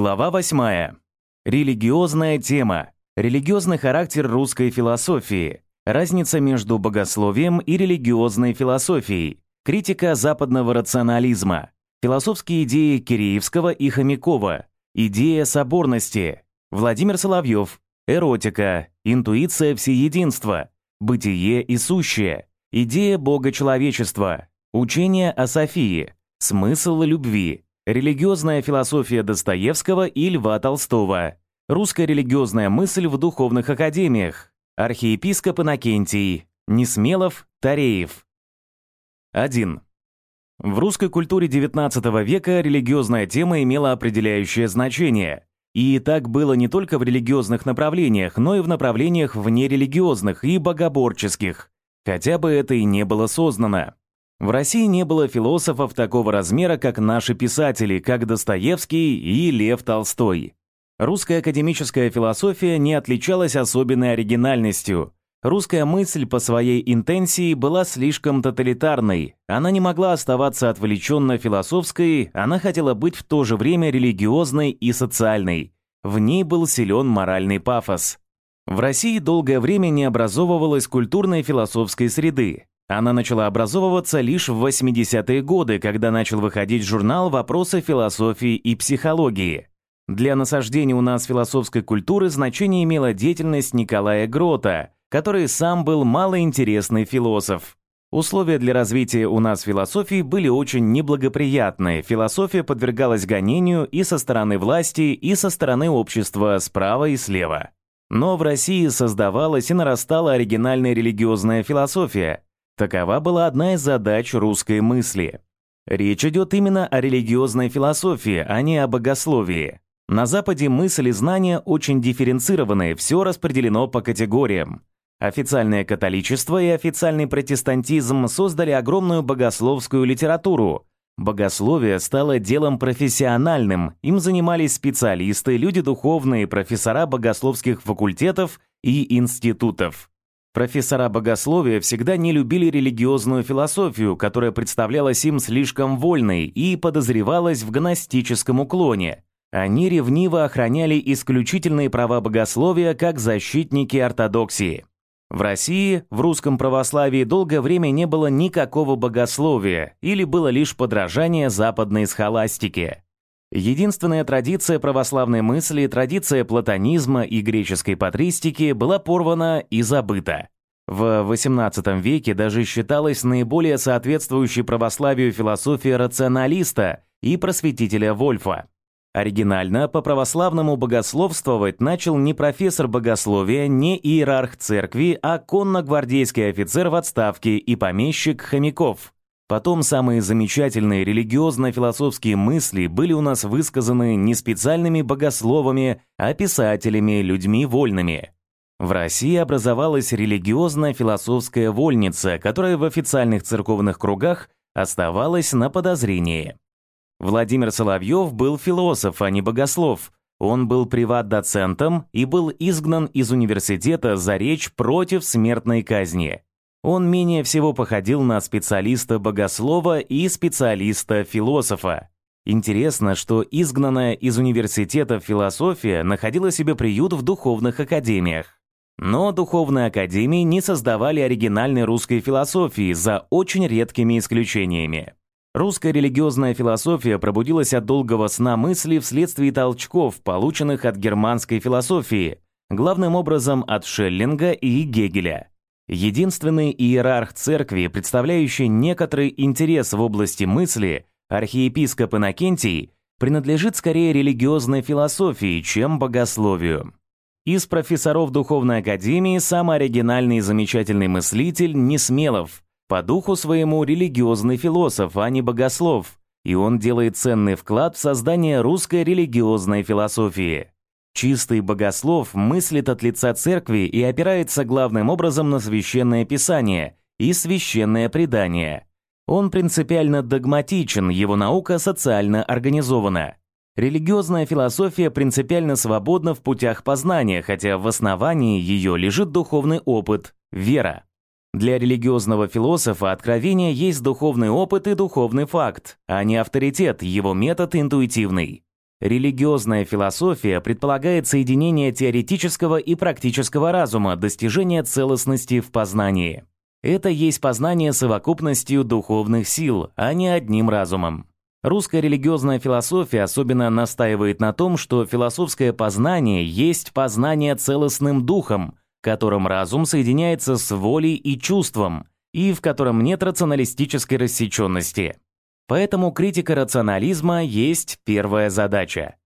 Глава 8. Религиозная тема. Религиозный характер русской философии. Разница между богословием и религиозной философией. Критика западного рационализма. Философские идеи Киреевского и Хомякова. Идея соборности. Владимир Соловьев. Эротика. Интуиция всеединства. Бытие и сущее. Идея бога-человечества. Учение о Софии. Смысл любви. Религиозная философия Достоевского и Льва Толстого. Русская религиозная мысль в духовных академиях. Архиепископ Иннокентий. Несмелов, Тареев. 1. В русской культуре XIX века религиозная тема имела определяющее значение. И так было не только в религиозных направлениях, но и в направлениях внерелигиозных и богоборческих, хотя бы это и не было сознано. В России не было философов такого размера, как наши писатели, как Достоевский и Лев Толстой. Русская академическая философия не отличалась особенной оригинальностью. Русская мысль по своей интенсии была слишком тоталитарной. Она не могла оставаться отвлеченно философской, она хотела быть в то же время религиозной и социальной. В ней был силен моральный пафос. В России долгое время не образовывалась культурной философской среды. Она начала образовываться лишь в 80-е годы, когда начал выходить журнал «Вопросы философии и психологии». Для насаждения у нас философской культуры значение имела деятельность Николая Грота, который сам был малоинтересный философ. Условия для развития у нас философии были очень неблагоприятные. Философия подвергалась гонению и со стороны власти, и со стороны общества справа и слева. Но в России создавалась и нарастала оригинальная религиозная философия – Такова была одна из задач русской мысли. Речь идет именно о религиозной философии, а не о богословии. На Западе мысль и знания очень дифференцированы, все распределено по категориям. Официальное католичество и официальный протестантизм создали огромную богословскую литературу. Богословие стало делом профессиональным, им занимались специалисты, люди духовные, профессора богословских факультетов и институтов. Профессора богословия всегда не любили религиозную философию, которая представлялась им слишком вольной и подозревалась в гностическом уклоне. Они ревниво охраняли исключительные права богословия как защитники ортодоксии. В России, в русском православии долгое время не было никакого богословия или было лишь подражание западной схоластике. Единственная традиция православной мысли, традиция платонизма и греческой патристики была порвана и забыта. В XVIII веке даже считалась наиболее соответствующей православию философия рационалиста и просветителя Вольфа. Оригинально по-православному богословствовать начал не профессор богословия, не иерарх церкви, а конногвардейский офицер в отставке и помещик Хомяков – Потом самые замечательные религиозно-философские мысли были у нас высказаны не специальными богословами, а писателями, людьми вольными. В России образовалась религиозно-философская вольница, которая в официальных церковных кругах оставалась на подозрении. Владимир Соловьев был философ, а не богослов. Он был приват-доцентом и был изгнан из университета за речь против смертной казни. Он менее всего походил на специалиста-богослова и специалиста-философа. Интересно, что изгнанная из университета философия находила себе приют в духовных академиях. Но духовные академии не создавали оригинальной русской философии за очень редкими исключениями. Русская религиозная философия пробудилась от долгого сна мысли вследствие толчков, полученных от германской философии, главным образом от Шеллинга и Гегеля. Единственный иерарх церкви, представляющий некоторый интерес в области мысли, архиепископ Иннокентий, принадлежит скорее религиозной философии, чем богословию. Из профессоров Духовной Академии самый оригинальный и замечательный мыслитель Несмелов, по духу своему религиозный философ, а не богослов, и он делает ценный вклад в создание русской религиозной философии. Чистый богослов мыслит от лица церкви и опирается главным образом на священное писание и священное предание. Он принципиально догматичен, его наука социально организована. Религиозная философия принципиально свободна в путях познания, хотя в основании ее лежит духовный опыт, вера. Для религиозного философа откровение есть духовный опыт и духовный факт, а не авторитет, его метод интуитивный. Религиозная философия предполагает соединение теоретического и практического разума, достижение целостности в познании. Это есть познание совокупностью духовных сил, а не одним разумом. Русская религиозная философия особенно настаивает на том, что философское познание есть познание целостным духом, которым разум соединяется с волей и чувством, и в котором нет рационалистической рассеченности. Поэтому критика рационализма есть первая задача.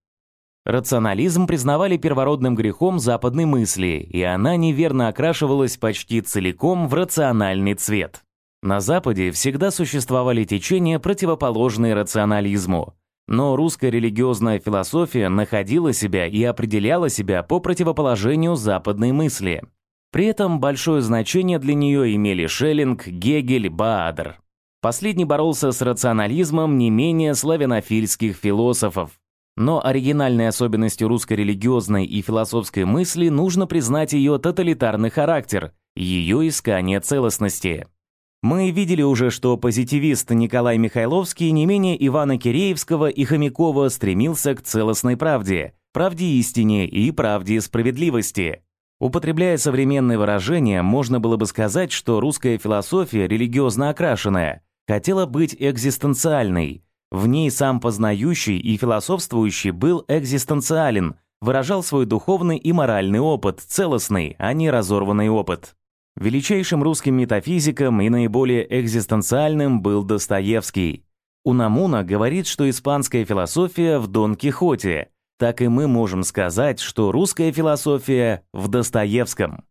Рационализм признавали первородным грехом западной мысли, и она неверно окрашивалась почти целиком в рациональный цвет. На Западе всегда существовали течения, противоположные рационализму. Но русская религиозная философия находила себя и определяла себя по противоположению западной мысли. При этом большое значение для нее имели Шеллинг, Гегель, Баадр. Последний боролся с рационализмом не менее славянофильских философов. Но оригинальной особенностью русской религиозной и философской мысли нужно признать ее тоталитарный характер, ее искание целостности. Мы видели уже, что позитивист Николай Михайловский не менее Ивана Киреевского и Хомякова стремился к целостной правде, правде истине и правде справедливости. Употребляя современные выражения, можно было бы сказать, что русская философия, религиозно окрашенная, хотела быть экзистенциальной, в ней сам познающий и философствующий был экзистенциален, выражал свой духовный и моральный опыт, целостный, а не разорванный опыт. Величайшим русским метафизиком и наиболее экзистенциальным был Достоевский. Унамуна говорит, что испанская философия в Дон Кихоте, так и мы можем сказать, что русская философия в Достоевском.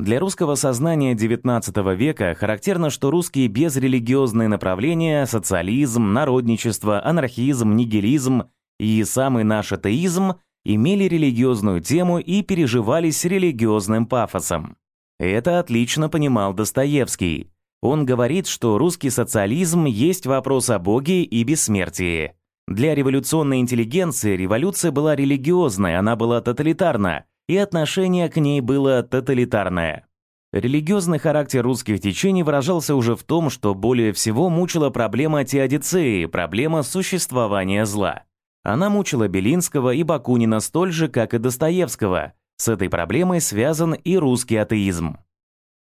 Для русского сознания XIX века характерно, что русские безрелигиозные направления, социализм, народничество, анархизм, нигилизм и самый наш атеизм имели религиозную тему и переживались религиозным пафосом. Это отлично понимал Достоевский. Он говорит, что русский социализм есть вопрос о Боге и бессмертии. Для революционной интеллигенции революция была религиозной, она была тоталитарна, и отношение к ней было тоталитарное. Религиозный характер русских течений выражался уже в том, что более всего мучила проблема теодицеи, проблема существования зла. Она мучила Белинского и Бакунина столь же, как и Достоевского. С этой проблемой связан и русский атеизм.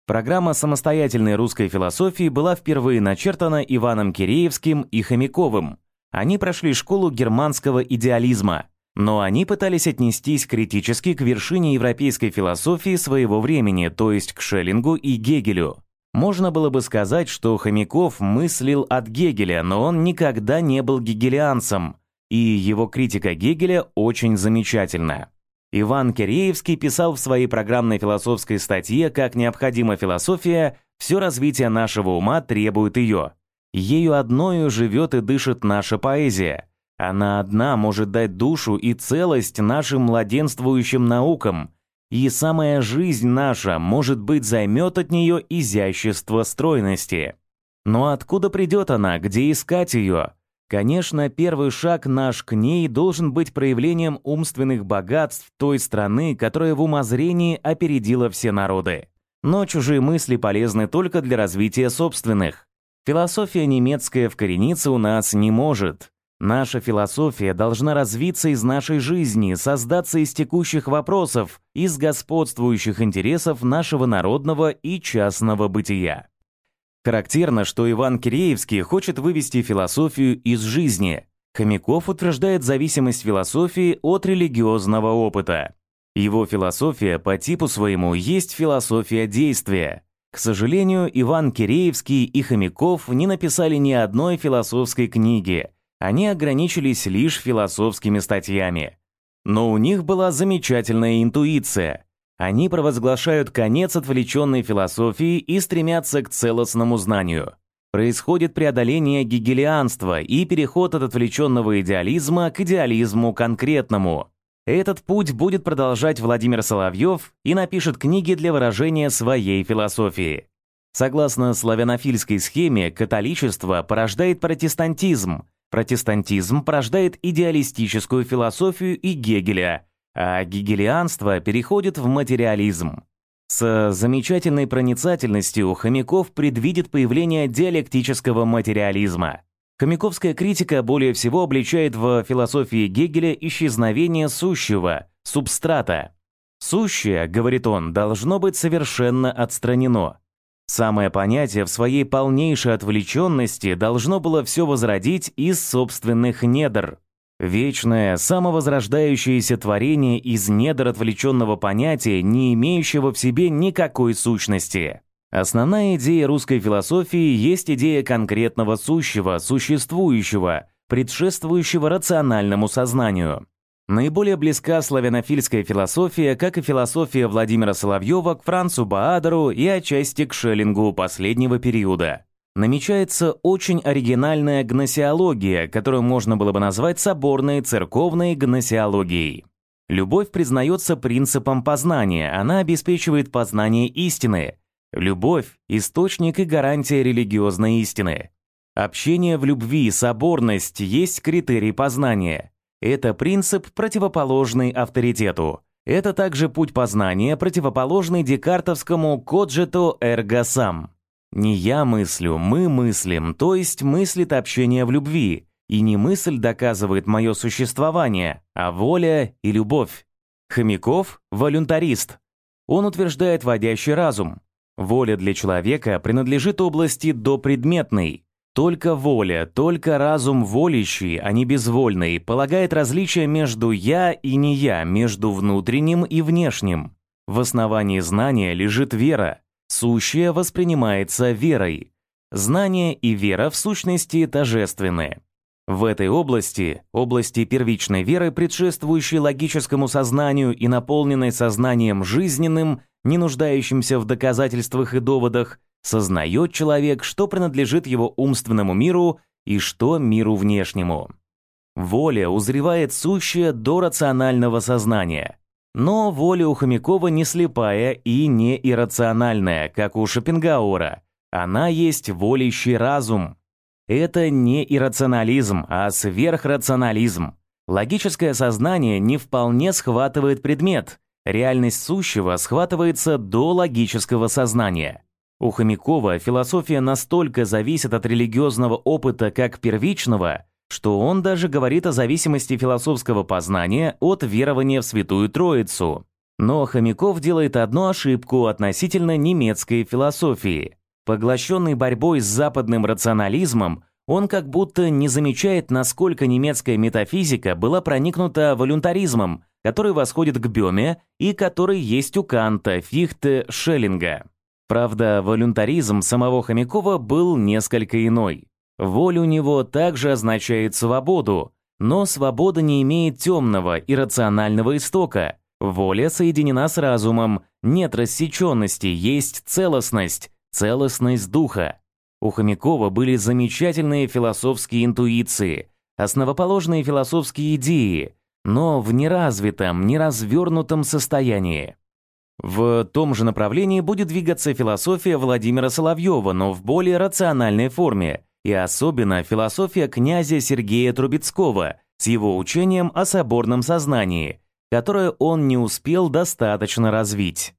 Программа самостоятельной русской философии была впервые начертана Иваном Киреевским и Хомяковым. Они прошли школу германского идеализма – но они пытались отнестись критически к вершине европейской философии своего времени, то есть к Шеллингу и Гегелю. Можно было бы сказать, что Хомяков мыслил от Гегеля, но он никогда не был гегелианцем, и его критика Гегеля очень замечательна. Иван Киреевский писал в своей программной философской статье «Как необходима философия, все развитие нашего ума требует ее. Ею одною живет и дышит наша поэзия. Она одна может дать душу и целость нашим младенствующим наукам, и самая жизнь наша, может быть, займет от нее изящество стройности. Но откуда придет она, где искать ее? Конечно, первый шаг наш к ней должен быть проявлением умственных богатств той страны, которая в умозрении опередила все народы. Но чужие мысли полезны только для развития собственных. Философия немецкая вкорениться у нас не может. Наша философия должна развиться из нашей жизни, создаться из текущих вопросов, из господствующих интересов нашего народного и частного бытия. Характерно, что Иван Киреевский хочет вывести философию из жизни. Хомяков утверждает зависимость философии от религиозного опыта. Его философия по типу своему есть философия действия. К сожалению, Иван Киреевский и Хомяков не написали ни одной философской книги – они ограничились лишь философскими статьями. Но у них была замечательная интуиция. Они провозглашают конец отвлеченной философии и стремятся к целостному знанию. Происходит преодоление гегелианства и переход от отвлеченного идеализма к идеализму конкретному. Этот путь будет продолжать Владимир Соловьев и напишет книги для выражения своей философии. Согласно славянофильской схеме, католичество порождает протестантизм, Протестантизм порождает идеалистическую философию и Гегеля, а гегелианство переходит в материализм. С замечательной проницательностью Хомяков предвидит появление диалектического материализма. Хомяковская критика более всего обличает в философии Гегеля исчезновение сущего, субстрата. Сущее, говорит он, должно быть совершенно отстранено. Самое понятие в своей полнейшей отвлеченности должно было все возродить из собственных недр. Вечное, самовозрождающееся творение из недр отвлеченного понятия, не имеющего в себе никакой сущности. Основная идея русской философии есть идея конкретного сущего, существующего, предшествующего рациональному сознанию. Наиболее близка славянофильская философия, как и философия Владимира Соловьева к Францу Баадеру и отчасти к Шеллингу последнего периода намечается очень оригинальная гносеология, которую можно было бы назвать соборной церковной гносеологией. Любовь признается принципом познания, она обеспечивает познание истины. Любовь – источник и гарантия религиозной истины. Общение в любви, соборность есть критерий познания. Это принцип, противоположный авторитету. Это также путь познания, противоположный декартовскому «cogito ergo sum». Не я мыслю, мы мыслим, то есть мыслит общение в любви, и не мысль доказывает мое существование, а воля и любовь. Хомяков – волюнтарист. Он утверждает водящий разум. Воля для человека принадлежит области допредметной. Только воля, только разум волящий, а не безвольный, полагает различие между «я» и «не я», между внутренним и внешним. В основании знания лежит вера, Сущее воспринимается верой. Знание и вера в сущности тожественны. В этой области, области первичной веры, предшествующей логическому сознанию и наполненной сознанием жизненным, не нуждающимся в доказательствах и доводах, сознает человек, что принадлежит его умственному миру и что миру внешнему. Воля узревает сущее до рационального сознания. Но воля у Хомякова не слепая и не иррациональная, как у Шопенгауэра. Она есть волящий разум. Это не иррационализм, а сверхрационализм. Логическое сознание не вполне схватывает предмет. Реальность сущего схватывается до логического сознания. У Хомякова философия настолько зависит от религиозного опыта как первичного, что он даже говорит о зависимости философского познания от верования в Святую Троицу. Но Хомяков делает одну ошибку относительно немецкой философии. Поглощенный борьбой с западным рационализмом, он как будто не замечает, насколько немецкая метафизика была проникнута волюнтаризмом, который восходит к Бёме и который есть у Канта, Фихте, Шеллинга. Правда, волюнтаризм самого Хомякова был несколько иной. Воля у него также означает свободу, но свобода не имеет темного и рационального истока. Воля соединена с разумом, нет рассеченности, есть целостность, целостность духа. У Хомякова были замечательные философские интуиции, основоположные философские идеи, но в неразвитом, неразвернутом состоянии. В том же направлении будет двигаться философия Владимира Соловьева, но в более рациональной форме, и особенно философия князя Сергея Трубецкого с его учением о соборном сознании, которое он не успел достаточно развить.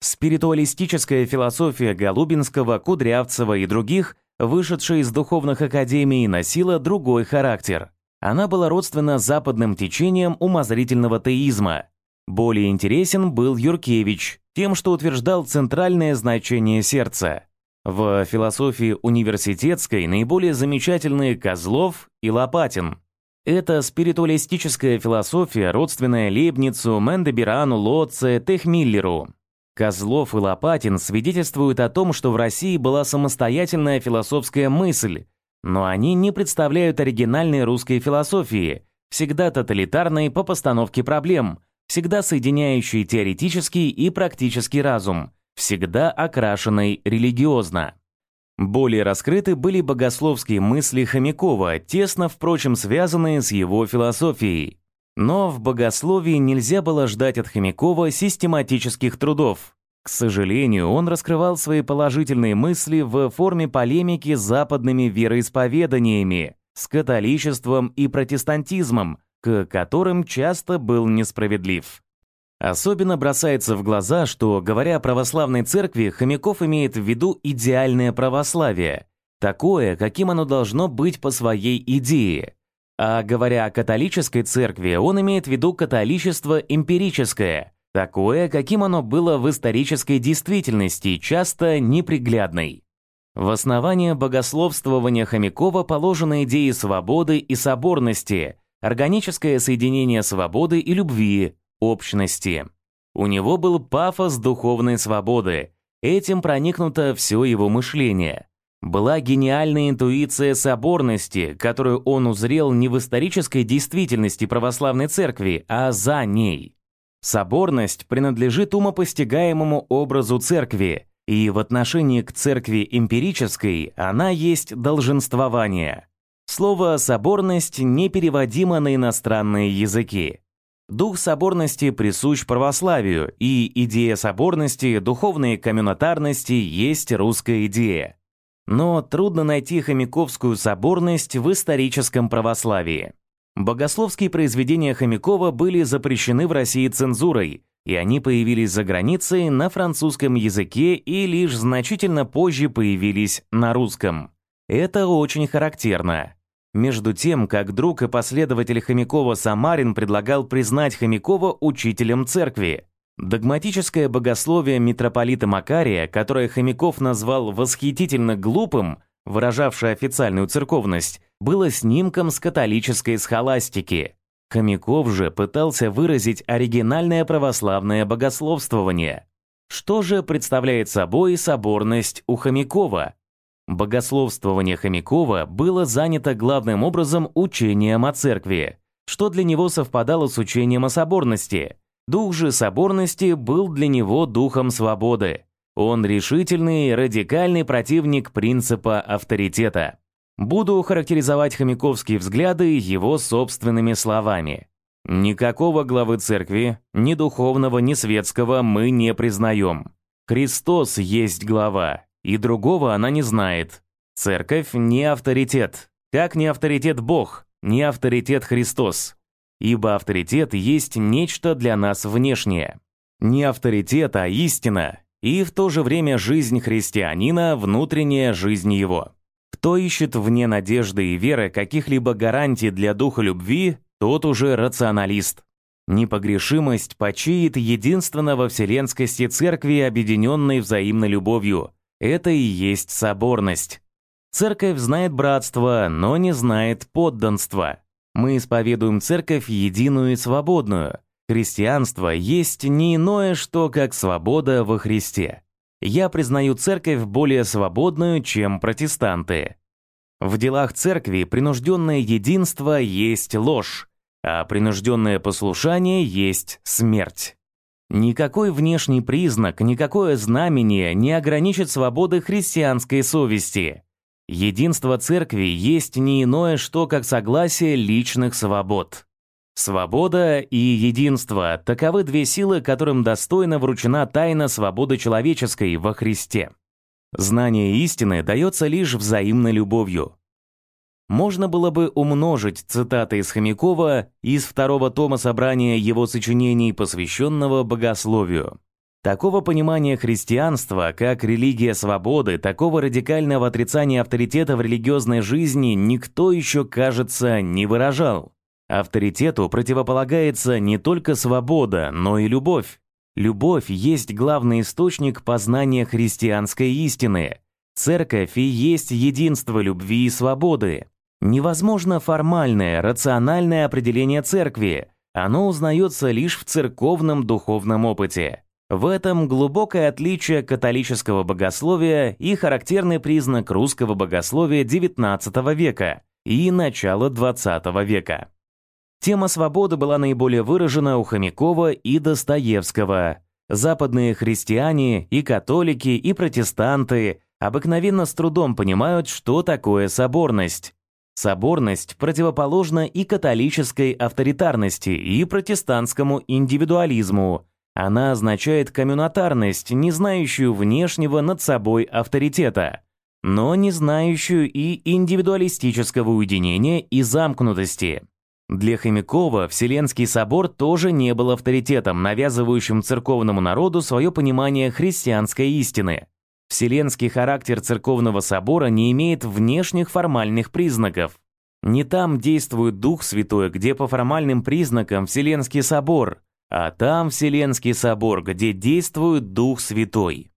Спиритуалистическая философия Голубинского, Кудрявцева и других, вышедшая из духовных академий, носила другой характер. Она была родственна западным течениям умозрительного теизма. Более интересен был Юркевич тем, что утверждал центральное значение сердца. В философии университетской наиболее замечательные Козлов и Лопатин. Это спиритуалистическая философия, родственная Лейбницу, Мендебирану, Лотце, Техмиллеру. Козлов и Лопатин свидетельствуют о том, что в России была самостоятельная философская мысль, но они не представляют оригинальной русской философии, всегда тоталитарной по постановке проблем, всегда соединяющей теоретический и практический разум, всегда окрашенной религиозно. Более раскрыты были богословские мысли Хомякова, тесно, впрочем, связанные с его философией. Но в богословии нельзя было ждать от Хомякова систематических трудов. К сожалению, он раскрывал свои положительные мысли в форме полемики с западными вероисповеданиями, с католичеством и протестантизмом, к которым часто был несправедлив. Особенно бросается в глаза, что, говоря о православной церкви, Хомяков имеет в виду идеальное православие, такое, каким оно должно быть по своей идее. А говоря о католической церкви, он имеет в виду католичество эмпирическое, такое, каким оно было в исторической действительности, часто неприглядной. В основание богословствования Хомякова положены идеи свободы и соборности, органическое соединение свободы и любви, общности. У него был пафос духовной свободы, этим проникнуто все его мышление. Была гениальная интуиция соборности, которую он узрел не в исторической действительности православной церкви, а за ней. Соборность принадлежит умопостигаемому образу церкви, и в отношении к церкви эмпирической она есть долженствование. Слово «соборность» непереводимо на иностранные языки. Дух соборности присущ православию, и идея соборности, духовной коммунитарности есть русская идея. Но трудно найти хомяковскую соборность в историческом православии. Богословские произведения Хомякова были запрещены в России цензурой, и они появились за границей на французском языке и лишь значительно позже появились на русском. Это очень характерно. Между тем, как друг и последователь Хомякова Самарин предлагал признать Хомякова учителем церкви. Догматическое богословие митрополита Макария, которое Хомяков назвал восхитительно глупым, выражавшее официальную церковность, было снимком с католической схоластики. Хомяков же пытался выразить оригинальное православное богословствование. Что же представляет собой соборность у Хомякова? Богословствование Хомякова было занято главным образом учением о церкви, что для него совпадало с учением о соборности. Дух же соборности был для него духом свободы. Он решительный, радикальный противник принципа авторитета. Буду характеризовать хомяковские взгляды его собственными словами. Никакого главы церкви, ни духовного, ни светского мы не признаем. Христос есть глава, и другого она не знает. Церковь не авторитет, как не авторитет Бог, не авторитет Христос. Ибо авторитет есть нечто для нас внешнее. Не авторитет, а истина, и в то же время жизнь христианина – внутренняя жизнь его. Кто ищет вне надежды и веры каких-либо гарантий для духа любви, тот уже рационалист. Непогрешимость почиет единственно во вселенскости церкви, объединенной взаимной любовью. Это и есть соборность. Церковь знает братство, но не знает подданства. Мы исповедуем церковь единую и свободную. Христианство есть не иное, что как свобода во Христе я признаю церковь более свободную, чем протестанты. В делах церкви принужденное единство есть ложь, а принужденное послушание есть смерть. Никакой внешний признак, никакое знамение не ограничит свободы христианской совести. Единство церкви есть не иное, что как согласие личных свобод. Свобода и единство – таковы две силы, которым достойно вручена тайна свободы человеческой во Христе. Знание истины дается лишь взаимной любовью. Можно было бы умножить цитаты из Хомякова из второго тома собрания его сочинений, посвященного богословию. Такого понимания христианства, как религия свободы, такого радикального отрицания авторитета в религиозной жизни никто еще, кажется, не выражал. Авторитету противополагается не только свобода, но и любовь. Любовь есть главный источник познания христианской истины. Церковь и есть единство любви и свободы. Невозможно формальное, рациональное определение церкви. Оно узнается лишь в церковном духовном опыте. В этом глубокое отличие католического богословия и характерный признак русского богословия XIX века и начала XX века. Тема свободы была наиболее выражена у Хомякова и Достоевского. Западные христиане и католики и протестанты обыкновенно с трудом понимают, что такое соборность. Соборность противоположна и католической авторитарности, и протестантскому индивидуализму. Она означает коммунатарность, не знающую внешнего над собой авторитета, но не знающую и индивидуалистического уединения и замкнутости. Для Хомякова Вселенский собор тоже не был авторитетом, навязывающим церковному народу свое понимание христианской истины. Вселенский характер церковного собора не имеет внешних формальных признаков. Не там действует Дух Святой, где по формальным признакам Вселенский собор, а там Вселенский собор, где действует Дух Святой.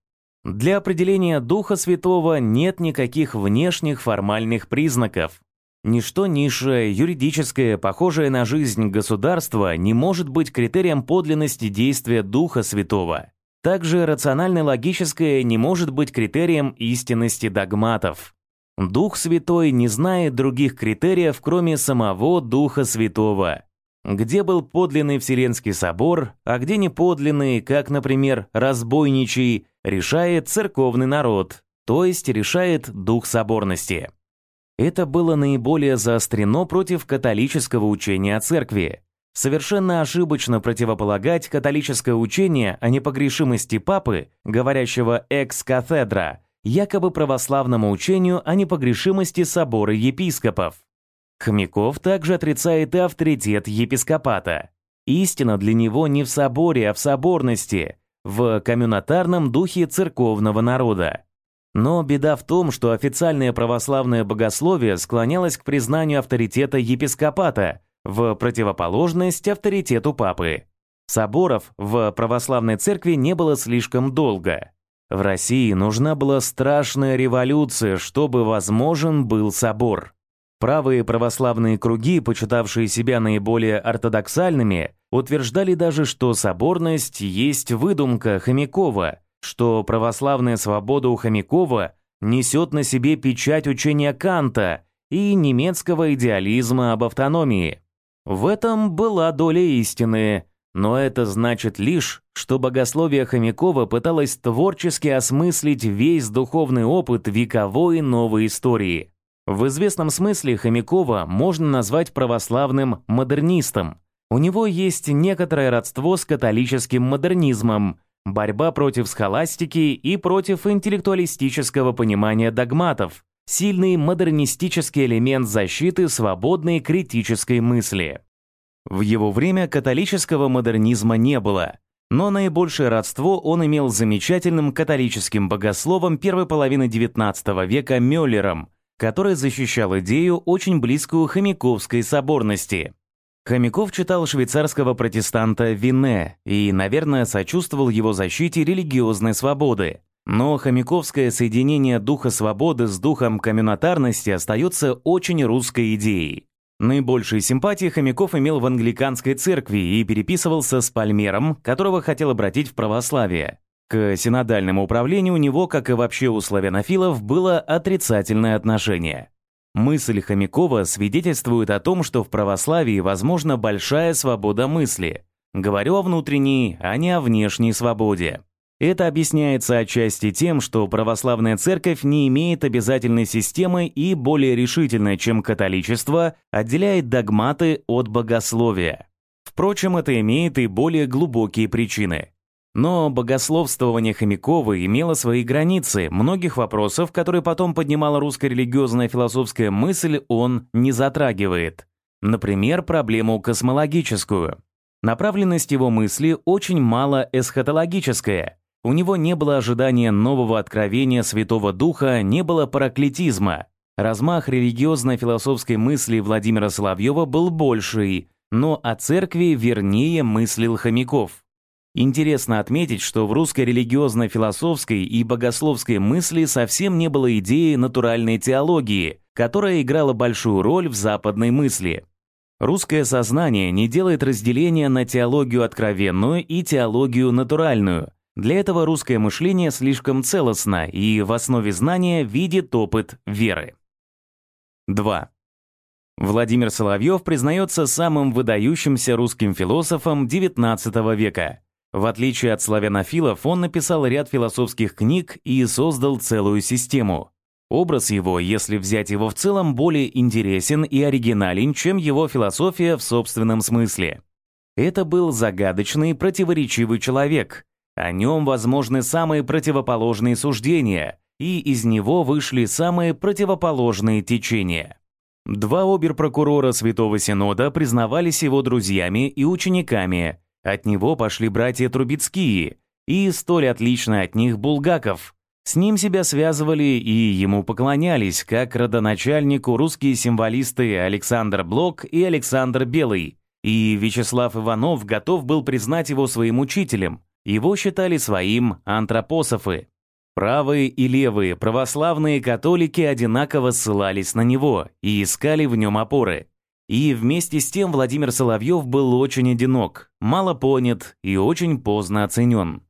Для определения Духа Святого нет никаких внешних формальных признаков. Ничто низшее, юридическое, похожее на жизнь государства не может быть критерием подлинности действия Духа Святого. Также рационально-логическое не может быть критерием истинности догматов. Дух Святой не знает других критериев, кроме самого Духа Святого. Где был подлинный Вселенский собор, а где не подлинный, как, например, разбойничий, решает церковный народ, то есть решает Дух соборности. Это было наиболее заострено против католического учения о церкви. Совершенно ошибочно противополагать католическое учение о непогрешимости папы, говорящего «экс-кафедра», якобы православному учению о непогрешимости собора епископов. Хомяков также отрицает и авторитет епископата. Истина для него не в соборе, а в соборности, в коммунатарном духе церковного народа. Но беда в том, что официальное православное богословие склонялось к признанию авторитета епископата в противоположность авторитету папы. Соборов в православной церкви не было слишком долго. В России нужна была страшная революция, чтобы возможен был собор. Правые православные круги, почитавшие себя наиболее ортодоксальными, утверждали даже, что соборность есть выдумка Хомякова – что православная свобода у Хомякова несет на себе печать учения Канта и немецкого идеализма об автономии. В этом была доля истины, но это значит лишь, что богословие Хомякова пыталось творчески осмыслить весь духовный опыт вековой новой истории. В известном смысле Хомякова можно назвать православным модернистом. У него есть некоторое родство с католическим модернизмом – борьба против схоластики и против интеллектуалистического понимания догматов, сильный модернистический элемент защиты свободной критической мысли. В его время католического модернизма не было, но наибольшее родство он имел с замечательным католическим богословом первой половины XIX века Мюллером, который защищал идею, очень близкую хомяковской соборности. Хомяков читал швейцарского протестанта Вине и, наверное, сочувствовал его защите религиозной свободы. Но хомяковское соединение духа свободы с духом коммунатарности остается очень русской идеей. Наибольшие симпатии Хомяков имел в англиканской церкви и переписывался с Пальмером, которого хотел обратить в православие. К синодальному управлению у него, как и вообще у славянофилов, было отрицательное отношение. Мысль Хомякова свидетельствует о том, что в православии возможна большая свобода мысли. Говорю о внутренней, а не о внешней свободе. Это объясняется отчасти тем, что православная церковь не имеет обязательной системы и более решительно, чем католичество, отделяет догматы от богословия. Впрочем, это имеет и более глубокие причины. Но богословствование Хомякова имело свои границы, многих вопросов, которые потом поднимала русская религиозная философская мысль, он не затрагивает. Например, проблему космологическую. Направленность его мысли очень мало эсхатологическая. У него не было ожидания нового откровения Святого Духа, не было параклетизма. Размах религиозно-философской мысли Владимира Соловьева был больший, но о церкви вернее мыслил Хомяков. Интересно отметить, что в русской религиозно-философской и богословской мысли совсем не было идеи натуральной теологии, которая играла большую роль в западной мысли. Русское сознание не делает разделения на теологию откровенную и теологию натуральную. Для этого русское мышление слишком целостно и в основе знания видит опыт веры. 2. Владимир Соловьев признается самым выдающимся русским философом XIX века. В отличие от славянофилов, он написал ряд философских книг и создал целую систему. Образ его, если взять его в целом, более интересен и оригинален, чем его философия в собственном смысле. Это был загадочный, противоречивый человек. О нем возможны самые противоположные суждения, и из него вышли самые противоположные течения. Два оберпрокурора Святого Синода признавались его друзьями и учениками – от него пошли братья Трубецкие и столь отлично от них Булгаков. С ним себя связывали и ему поклонялись, как родоначальнику русские символисты Александр Блок и Александр Белый, и Вячеслав Иванов готов был признать его своим учителем. Его считали своим антропософы. Правые и левые православные католики одинаково ссылались на него и искали в нем опоры. И вместе с тем Владимир Соловьев был очень одинок, мало понят и очень поздно оценен.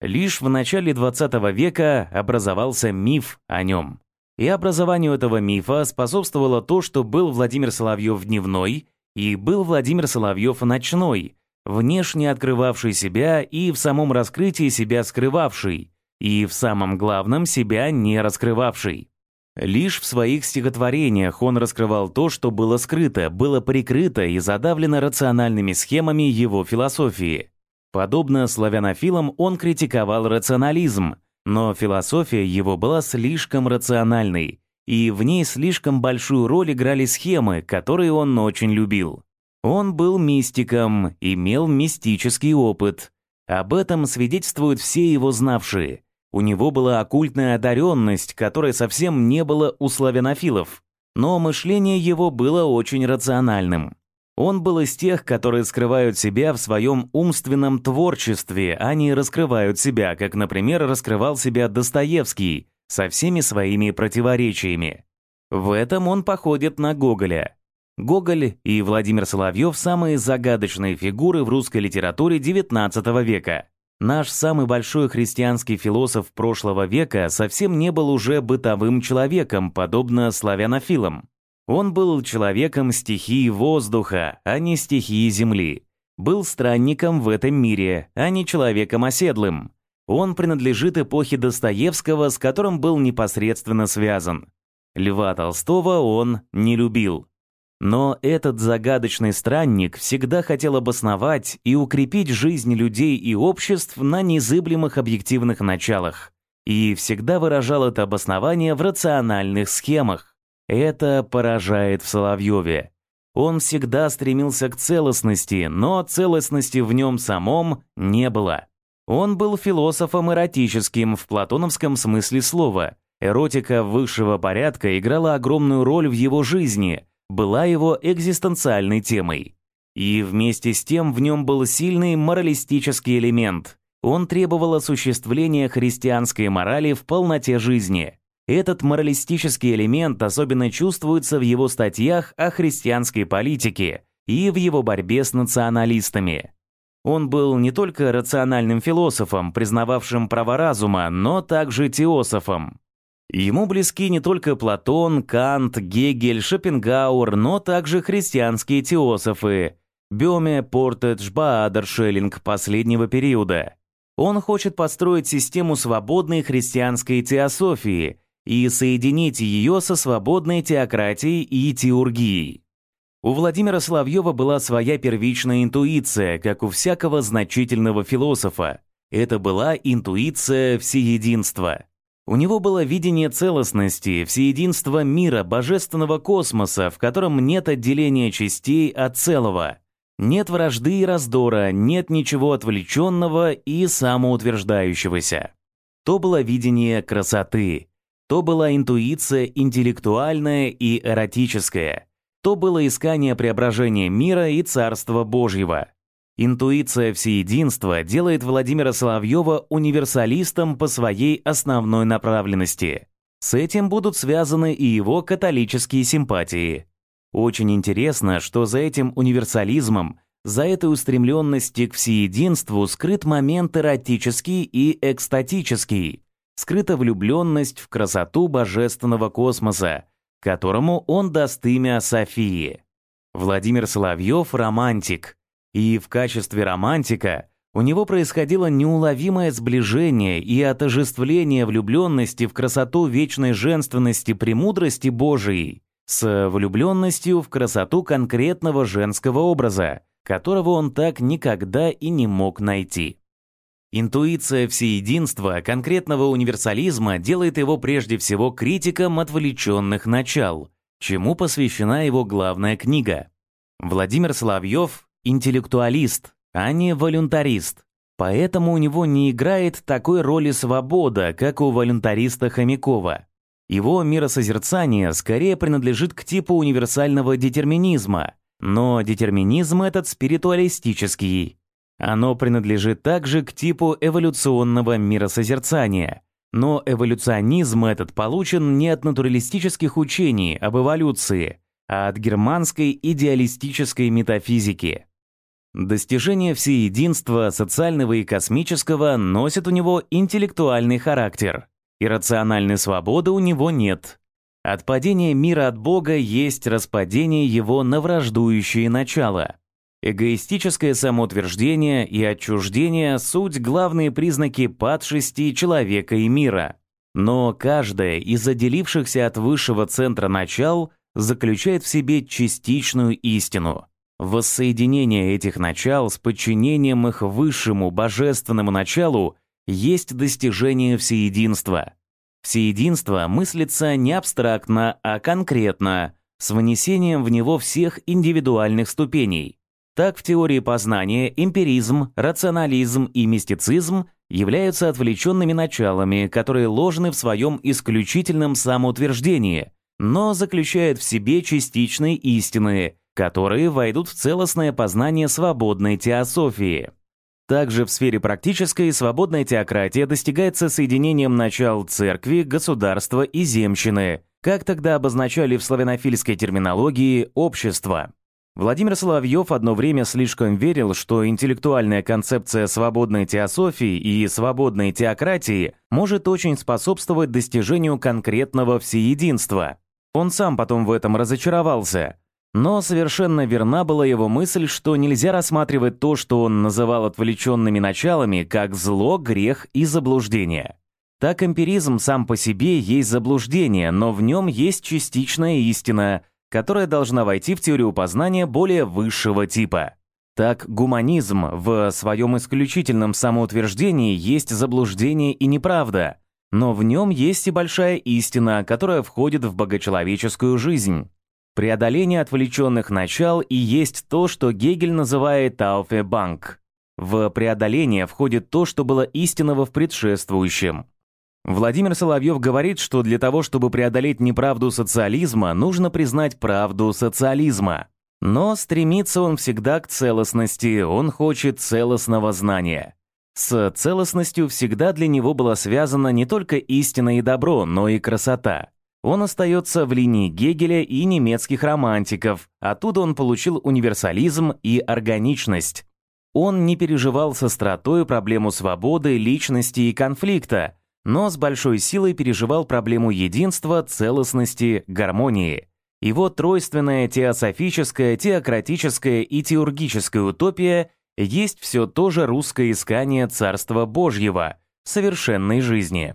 Лишь в начале XX века образовался миф о нем. И образованию этого мифа способствовало то, что был Владимир Соловьев дневной и был Владимир Соловьев ночной, внешне открывавший себя и в самом раскрытии себя скрывавший, и в самом главном себя не раскрывавший. Лишь в своих стихотворениях он раскрывал то, что было скрыто, было прикрыто и задавлено рациональными схемами его философии. Подобно славянофилам, он критиковал рационализм, но философия его была слишком рациональной, и в ней слишком большую роль играли схемы, которые он очень любил. Он был мистиком, имел мистический опыт. Об этом свидетельствуют все его знавшие. У него была оккультная одаренность, которой совсем не было у славянофилов. Но мышление его было очень рациональным. Он был из тех, которые скрывают себя в своем умственном творчестве, а не раскрывают себя, как, например, раскрывал себя Достоевский со всеми своими противоречиями. В этом он походит на Гоголя. Гоголь и Владимир Соловьев – самые загадочные фигуры в русской литературе XIX века. Наш самый большой христианский философ прошлого века совсем не был уже бытовым человеком, подобно славянофилам. Он был человеком стихии воздуха, а не стихии земли. Был странником в этом мире, а не человеком оседлым. Он принадлежит эпохе Достоевского, с которым был непосредственно связан. Льва Толстого он не любил. Но этот загадочный странник всегда хотел обосновать и укрепить жизнь людей и обществ на незыблемых объективных началах и всегда выражал это обоснование в рациональных схемах. Это поражает в Соловьеве. Он всегда стремился к целостности, но целостности в нем самом не было. Он был философом эротическим в платоновском смысле слова. Эротика высшего порядка играла огромную роль в его жизни – была его экзистенциальной темой. И вместе с тем в нем был сильный моралистический элемент. Он требовал осуществления христианской морали в полноте жизни. Этот моралистический элемент особенно чувствуется в его статьях о христианской политике и в его борьбе с националистами. Он был не только рациональным философом, признававшим право разума, но также теософом. Ему близки не только Платон, Кант, Гегель, Шопенгауэр, но также христианские теософы Бёме, Портедж, Баадер, Шеллинг последнего периода. Он хочет построить систему свободной христианской теософии и соединить ее со свободной теократией и теургией. У Владимира Соловьева была своя первичная интуиция, как у всякого значительного философа. Это была интуиция всеединства. У него было видение целостности, всеединства мира, божественного космоса, в котором нет отделения частей от целого. Нет вражды и раздора, нет ничего отвлеченного и самоутверждающегося. То было видение красоты, то была интуиция интеллектуальная и эротическая, то было искание преображения мира и Царства Божьего. Интуиция всеединства делает Владимира Соловьева универсалистом по своей основной направленности. С этим будут связаны и его католические симпатии. Очень интересно, что за этим универсализмом, за этой устремленностью к всеединству скрыт момент эротический и экстатический, скрыта влюбленность в красоту божественного космоса, которому он даст имя Софии. Владимир Соловьев – романтик – и в качестве романтика у него происходило неуловимое сближение и отожествление влюбленности в красоту вечной женственности премудрости Божией с влюбленностью в красоту конкретного женского образа, которого он так никогда и не мог найти. Интуиция всеединства конкретного универсализма делает его прежде всего критиком отвлеченных начал, чему посвящена его главная книга. Владимир Соловьев интеллектуалист, а не волюнтарист. Поэтому у него не играет такой роли свобода, как у волюнтариста Хомякова. Его миросозерцание скорее принадлежит к типу универсального детерминизма, но детерминизм этот спиритуалистический. Оно принадлежит также к типу эволюционного миросозерцания, но эволюционизм этот получен не от натуралистических учений об эволюции, а от германской идеалистической метафизики. Достижение всеединства социального и космического носит у него интеллектуальный характер. Иррациональной свободы у него нет. Отпадение мира от Бога есть распадение его на враждующие начала. Эгоистическое самоутверждение и отчуждение – суть главные признаки падшести человека и мира. Но каждое из отделившихся от высшего центра начал заключает в себе частичную истину – Воссоединение этих начал с подчинением их высшему божественному началу есть достижение всеединства. Всеединство мыслится не абстрактно, а конкретно, с вынесением в него всех индивидуальных ступеней. Так в теории познания эмпиризм, рационализм и мистицизм являются отвлеченными началами, которые ложны в своем исключительном самоутверждении, но заключают в себе частичные истины – которые войдут в целостное познание свободной теософии. Также в сфере практической свободная теократия достигается соединением начал церкви, государства и земщины, как тогда обозначали в славянофильской терминологии общество. Владимир Соловьев одно время слишком верил, что интеллектуальная концепция свободной теософии и свободной теократии может очень способствовать достижению конкретного всеединства. Он сам потом в этом разочаровался. Но совершенно верна была его мысль, что нельзя рассматривать то, что он называл отвлеченными началами, как зло, грех и заблуждение. Так эмпиризм сам по себе есть заблуждение, но в нем есть частичная истина, которая должна войти в теорию познания более высшего типа. Так гуманизм в своем исключительном самоутверждении есть заблуждение и неправда, но в нем есть и большая истина, которая входит в богочеловеческую жизнь. Преодоление отвлеченных начал и есть то, что Гегель называет «Тауфе-банк». В преодоление входит то, что было истинного в предшествующем. Владимир Соловьев говорит, что для того, чтобы преодолеть неправду социализма, нужно признать правду социализма. Но стремится он всегда к целостности, он хочет целостного знания. С целостностью всегда для него было связано не только истина и добро, но и красота. Он остается в линии Гегеля и немецких романтиков, оттуда он получил универсализм и органичность. Он не переживал со стратой проблему свободы, личности и конфликта, но с большой силой переживал проблему единства, целостности, гармонии. Его тройственная теософическая, теократическая и теургическая утопия есть все то же русское искание Царства Божьего, совершенной жизни.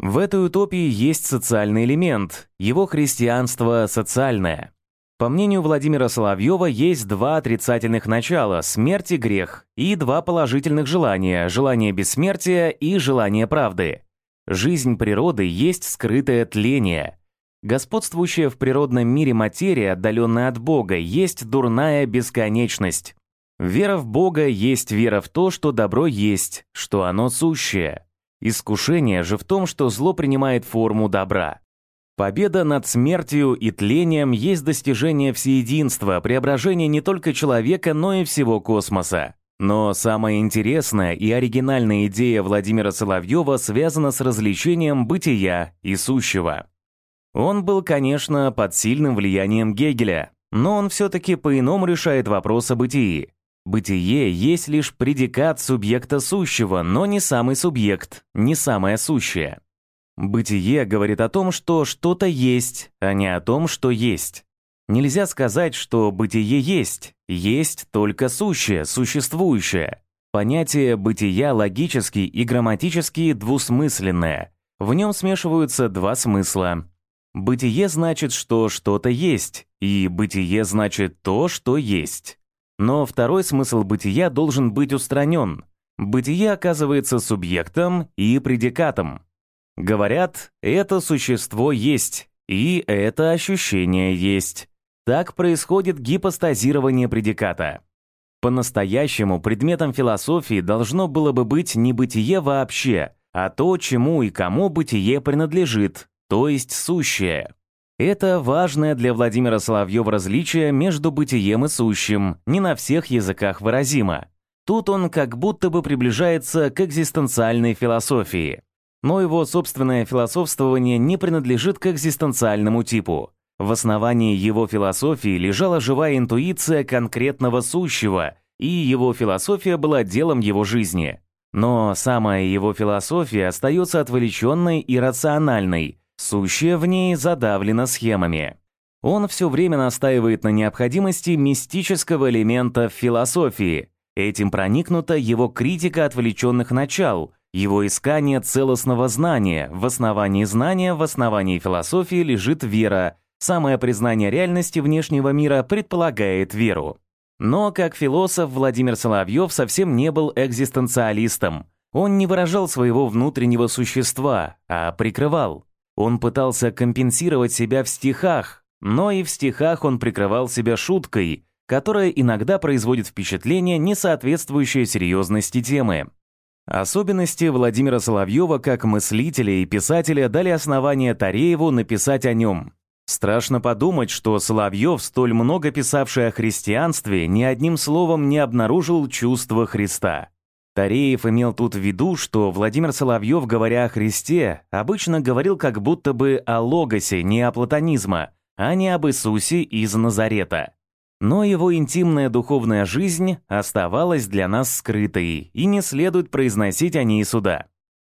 В этой утопии есть социальный элемент, его христианство социальное. По мнению Владимира Соловьева, есть два отрицательных начала – смерть и грех, и два положительных желания – желание бессмертия и желание правды. Жизнь природы есть скрытое тление. Господствующая в природном мире материя, отдаленная от Бога, есть дурная бесконечность. Вера в Бога есть вера в то, что добро есть, что оно сущее. Искушение же в том, что зло принимает форму добра. Победа над смертью и тлением есть достижение всеединства, преображение не только человека, но и всего космоса. Но самая интересная и оригинальная идея Владимира Соловьева связана с развлечением бытия и сущего. Он был, конечно, под сильным влиянием Гегеля, но он все-таки по-иному решает вопрос о бытии. Бытие есть лишь предикат субъекта сущего, но не самый субъект, не самое сущее. Бытие говорит о том, что что-то есть, а не о том, что есть. Нельзя сказать, что бытие есть, есть только сущее, существующее. Понятие бытия логически и грамматически двусмысленное. В нем смешиваются два смысла. Бытие значит, что что-то есть, и бытие значит то, что есть. Но второй смысл бытия должен быть устранен. Бытие оказывается субъектом и предикатом. Говорят, это существо есть, и это ощущение есть. Так происходит гипостазирование предиката. По-настоящему предметом философии должно было бы быть не бытие вообще, а то, чему и кому бытие принадлежит, то есть сущее. Это важное для Владимира Соловьева различие между бытием и сущим, не на всех языках выразимо. Тут он как будто бы приближается к экзистенциальной философии. Но его собственное философствование не принадлежит к экзистенциальному типу. В основании его философии лежала живая интуиция конкретного сущего, и его философия была делом его жизни. Но самая его философия остается отвлеченной и рациональной, сущее в ней задавлено схемами. Он все время настаивает на необходимости мистического элемента в философии. Этим проникнута его критика отвлеченных начал, его искание целостного знания. В основании знания, в основании философии лежит вера, Самое признание реальности внешнего мира предполагает веру. Но как философ Владимир Соловьев совсем не был экзистенциалистом. Он не выражал своего внутреннего существа, а прикрывал. Он пытался компенсировать себя в стихах, но и в стихах он прикрывал себя шуткой, которая иногда производит впечатление, не соответствующее серьезности темы. Особенности Владимира Соловьева как мыслителя и писателя дали основание Тарееву написать о нем. Страшно подумать, что Соловьев, столь много писавший о христианстве, ни одним словом не обнаружил чувства Христа. Тареев имел тут в виду, что Владимир Соловьев, говоря о Христе, обычно говорил как будто бы о логосе неоплатонизма, а не об Иисусе из Назарета. Но его интимная духовная жизнь оставалась для нас скрытой, и не следует произносить о ней суда.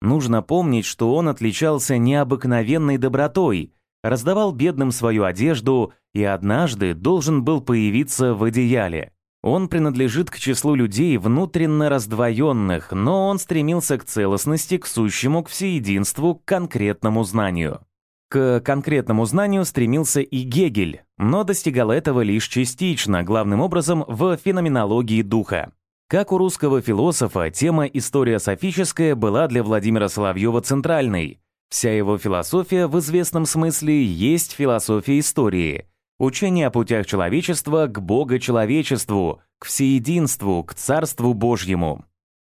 Нужно помнить, что он отличался необыкновенной добротой – раздавал бедным свою одежду и однажды должен был появиться в одеяле. Он принадлежит к числу людей внутренно раздвоенных, но он стремился к целостности, к сущему, к всеединству, к конкретному знанию. К конкретному знанию стремился и Гегель, но достигал этого лишь частично, главным образом в феноменологии духа. Как у русского философа, тема «История софическая» была для Владимира Соловьева центральной, Вся его философия в известном смысле есть философия истории. Учение о путях человечества к богочеловечеству, к всеединству, к царству Божьему.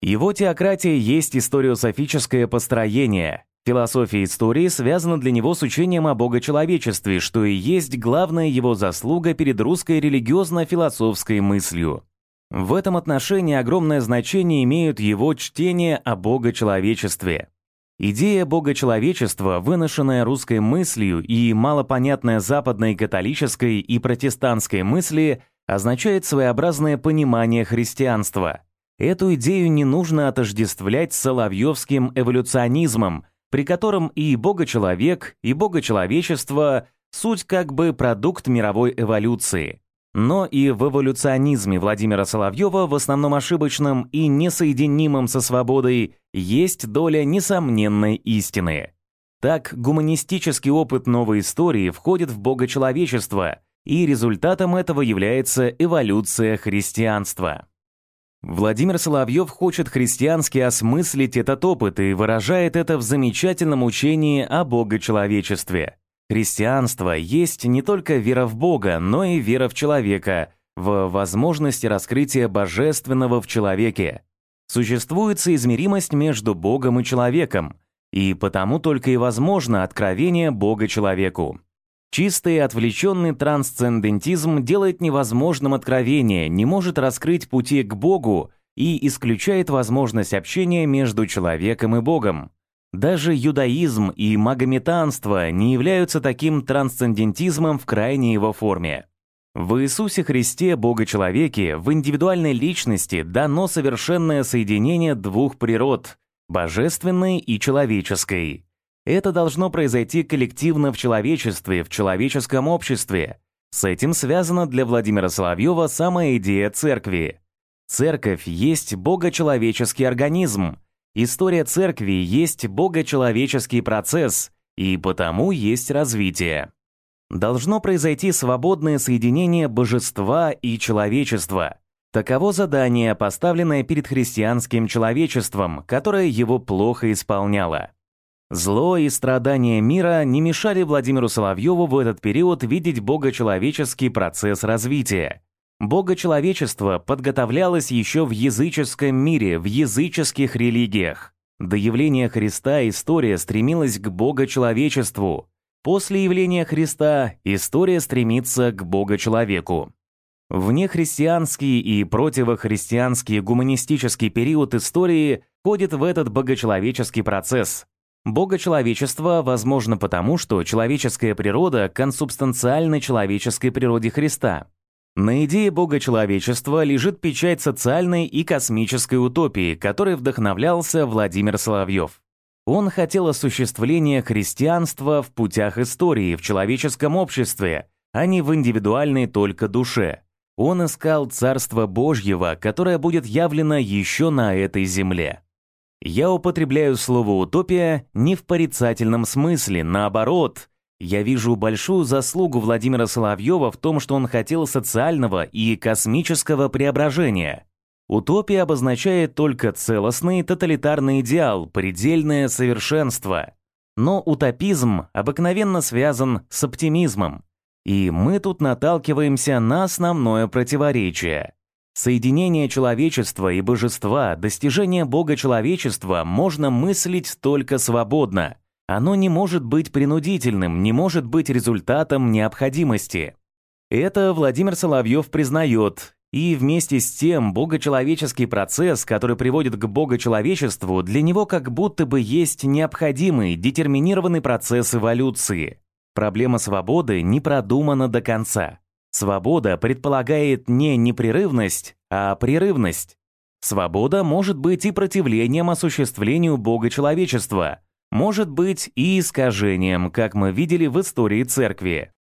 Его теократия есть историософическое построение. Философия истории связана для него с учением о богочеловечестве, что и есть главная его заслуга перед русской религиозно-философской мыслью. В этом отношении огромное значение имеют его чтения о богочеловечестве. Идея богочеловечества, выношенная русской мыслью и малопонятная западной католической и протестантской мысли, означает своеобразное понимание христианства. Эту идею не нужно отождествлять с соловьевским эволюционизмом, при котором и богочеловек, и богочеловечество – суть как бы продукт мировой эволюции. Но и в эволюционизме Владимира Соловьева, в основном ошибочном и несоединимом со свободой, есть доля несомненной истины. Так, гуманистический опыт новой истории входит в богочеловечество, и результатом этого является эволюция христианства. Владимир Соловьев хочет христиански осмыслить этот опыт и выражает это в замечательном учении о богочеловечестве. Христианство есть не только вера в Бога, но и вера в человека, в возможности раскрытия божественного в человеке. Существует соизмеримость между Богом и человеком, и потому только и возможно откровение Бога человеку. Чистый и отвлеченный трансцендентизм делает невозможным откровение, не может раскрыть пути к Богу и исключает возможность общения между человеком и Богом. Даже юдаизм и магометанство не являются таким трансцендентизмом в крайней его форме. В Иисусе Христе, Бога-человеке, в индивидуальной личности дано совершенное соединение двух природ – божественной и человеческой. Это должно произойти коллективно в человечестве, в человеческом обществе. С этим связана для Владимира Соловьева самая идея церкви. Церковь есть богочеловеческий организм – История церкви есть богочеловеческий процесс, и потому есть развитие. Должно произойти свободное соединение божества и человечества. Таково задание, поставленное перед христианским человечеством, которое его плохо исполняло. Зло и страдания мира не мешали Владимиру Соловьеву в этот период видеть богочеловеческий процесс развития. Богочеловечество подготовлялось еще в языческом мире, в языческих религиях. До явления Христа история стремилась к богочеловечеству. После явления Христа история стремится к богочеловеку. Внехристианский и противохристианский гуманистический период истории входит в этот богочеловеческий процесс. Богочеловечество возможно потому, что человеческая природа консубстанциальна человеческой природе Христа. На идее богочеловечества лежит печать социальной и космической утопии, которой вдохновлялся Владимир Соловьев. Он хотел осуществления христианства в путях истории, в человеческом обществе, а не в индивидуальной только душе. Он искал Царство Божьего, которое будет явлено еще на этой земле. Я употребляю слово «утопия» не в порицательном смысле, наоборот – я вижу большую заслугу Владимира Соловьева в том, что он хотел социального и космического преображения. Утопия обозначает только целостный тоталитарный идеал, предельное совершенство. Но утопизм обыкновенно связан с оптимизмом. И мы тут наталкиваемся на основное противоречие. Соединение человечества и божества, достижение Бога человечества можно мыслить только свободно – оно не может быть принудительным, не может быть результатом необходимости. Это Владимир Соловьев признает, и вместе с тем богочеловеческий процесс, который приводит к богочеловечеству, для него как будто бы есть необходимый, детерминированный процесс эволюции. Проблема свободы не продумана до конца. Свобода предполагает не непрерывность, а прерывность. Свобода может быть и противлением осуществлению богочеловечества, может быть и искажением, как мы видели в истории церкви.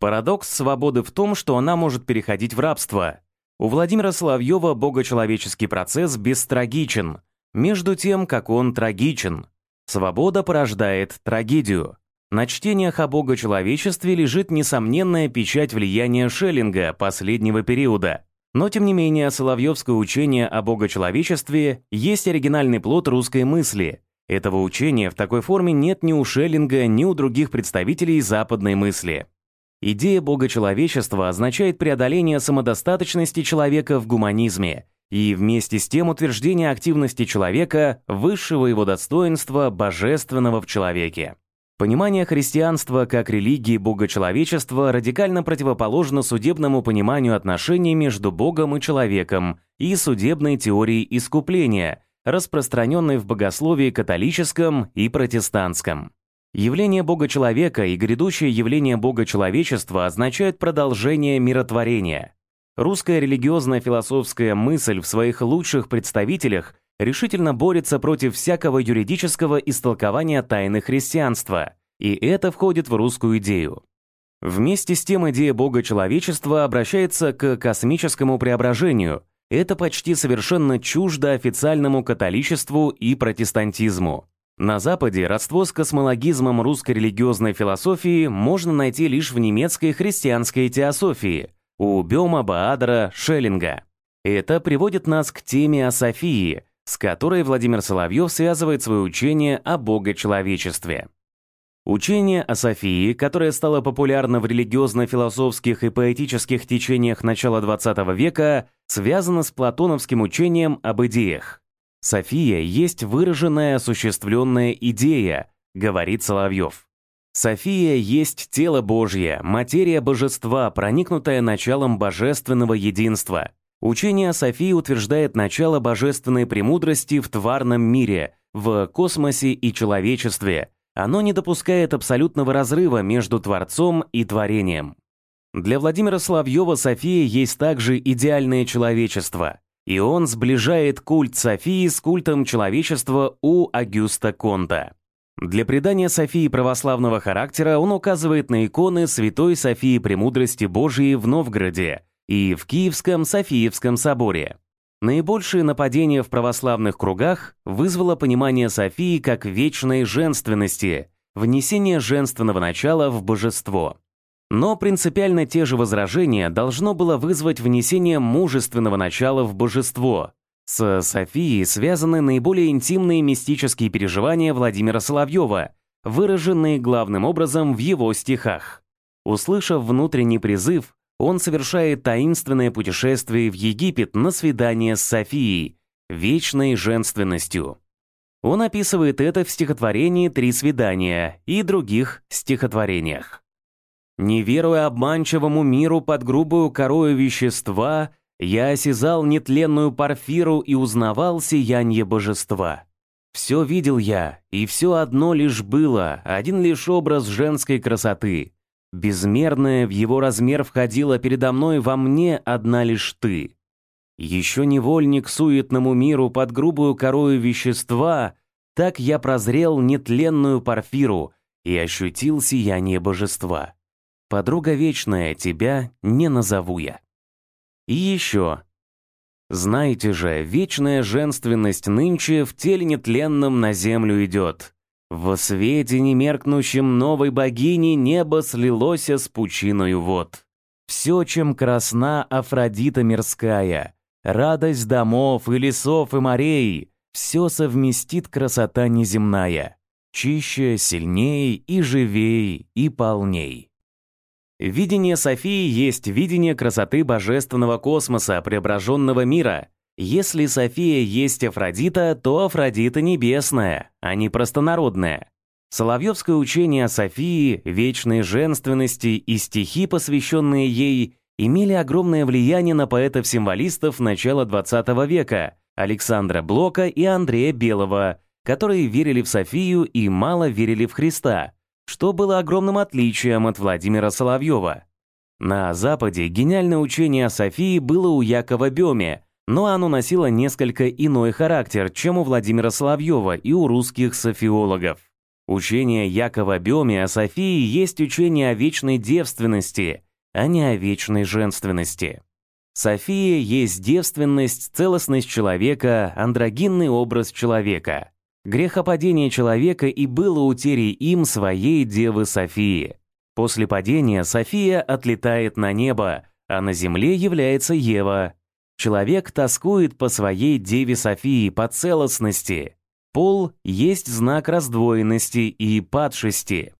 Парадокс свободы в том, что она может переходить в рабство. У Владимира Соловьева богочеловеческий процесс бестрагичен, между тем, как он трагичен. Свобода порождает трагедию. На чтениях о богочеловечестве лежит несомненная печать влияния Шеллинга последнего периода. Но тем не менее, Соловьевское учение о богочеловечестве есть оригинальный плод русской мысли, этого учения в такой форме нет ни у Шеллинга, ни у других представителей западной мысли. Идея богочеловечества означает преодоление самодостаточности человека в гуманизме и вместе с тем утверждение активности человека, высшего его достоинства, божественного в человеке. Понимание христианства как религии богочеловечества радикально противоположно судебному пониманию отношений между Богом и человеком и судебной теории искупления, распространенной в богословии католическом и протестантском. Явление Бога-человека и грядущее явление Бога-человечества означают продолжение миротворения. Русская религиозно-философская мысль в своих лучших представителях решительно борется против всякого юридического истолкования тайны христианства, и это входит в русскую идею. Вместе с тем идея Бога-человечества обращается к космическому преображению – это почти совершенно чуждо официальному католичеству и протестантизму. На Западе родство с космологизмом русской религиозной философии можно найти лишь в немецкой христианской теософии у Бема Баадера Шеллинга. Это приводит нас к теме о Софии, с которой Владимир Соловьев связывает свое учение о богочеловечестве. Учение о Софии, которое стало популярно в религиозно-философских и поэтических течениях начала XX века, связано с платоновским учением об идеях. София есть выраженная осуществленная идея, говорит Соловьев. София есть тело Божье, материя божества, проникнутая началом божественного единства. Учение о Софии утверждает начало божественной премудрости в тварном мире, в космосе и человечестве – оно не допускает абсолютного разрыва между Творцом и творением. Для Владимира Соловьева София есть также идеальное человечество, и он сближает культ Софии с культом человечества у Агюста Конта. Для придания Софии православного характера он указывает на иконы Святой Софии Премудрости Божией в Новгороде и в Киевском Софиевском соборе. Наибольшее нападение в православных кругах вызвало понимание Софии как вечной женственности, внесение женственного начала в божество. Но принципиально те же возражения должно было вызвать внесение мужественного начала в божество. С Софией связаны наиболее интимные мистические переживания Владимира Соловьева, выраженные главным образом в его стихах. Услышав внутренний призыв, он совершает таинственное путешествие в Египет на свидание с Софией, вечной женственностью. Он описывает это в стихотворении «Три свидания» и других стихотворениях. «Не веруя обманчивому миру под грубую корою вещества, я осязал нетленную парфиру и узнавал сиянье божества. Все видел я, и все одно лишь было, один лишь образ женской красоты. Безмерное в его размер входила передо мной во мне одна лишь ты. Еще невольник суетному миру под грубую корою вещества, так я прозрел нетленную парфиру и ощутил сияние божества. Подруга вечная, тебя не назову я. И еще. Знаете же, вечная женственность нынче в теле нетленном на землю идет. В свете немеркнущем новой богини небо слилось с пучиною вод. Все, чем красна Афродита мирская, радость домов и лесов и морей, все совместит красота неземная, чище, сильней и живей и полней. Видение Софии есть видение красоты божественного космоса, преображенного мира, если София есть Афродита, то Афродита небесная, а не простонародная. Соловьевское учение о Софии, вечной женственности и стихи, посвященные ей, имели огромное влияние на поэтов-символистов начала XX века Александра Блока и Андрея Белого, которые верили в Софию и мало верили в Христа, что было огромным отличием от Владимира Соловьева. На Западе гениальное учение о Софии было у Якова Беме, но оно носило несколько иной характер, чем у Владимира Соловьева и у русских софиологов. Учение Якова Бёми о Софии есть учение о вечной девственности, а не о вечной женственности. София есть девственность, целостность человека, андрогинный образ человека. Грехопадение человека и было утерей им своей девы Софии. После падения София отлетает на небо, а на земле является Ева, Человек тоскует по своей Деве Софии, по целостности. Пол есть знак раздвоенности и падшести.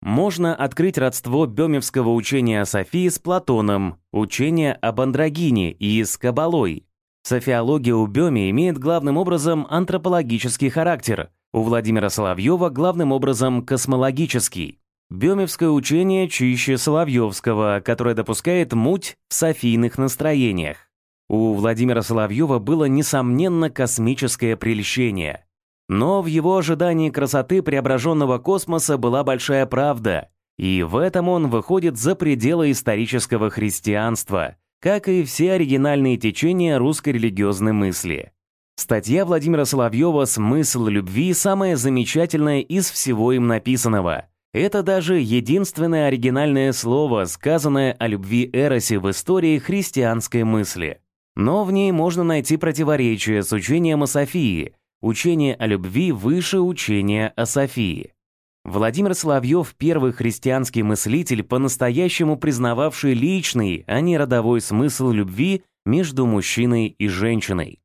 Можно открыть родство бемевского учения о Софии с Платоном, учение об андрогине и с Кабалой. Софиология у Беми имеет главным образом антропологический характер, у Владимира Соловьева главным образом космологический. Бемевское учение чище Соловьевского, которое допускает муть в софийных настроениях. У Владимира Соловьева было, несомненно, космическое прельщение. Но в его ожидании красоты преображенного космоса была большая правда, и в этом он выходит за пределы исторического христианства, как и все оригинальные течения русской религиозной мысли. Статья Владимира Соловьева «Смысл любви» самая замечательная из всего им написанного. Это даже единственное оригинальное слово, сказанное о любви Эросе в истории христианской мысли. Но в ней можно найти противоречие с учением о Софии, учение о любви выше учения о Софии. Владимир Соловьев – первый христианский мыслитель, по-настоящему признававший личный, а не родовой смысл любви между мужчиной и женщиной.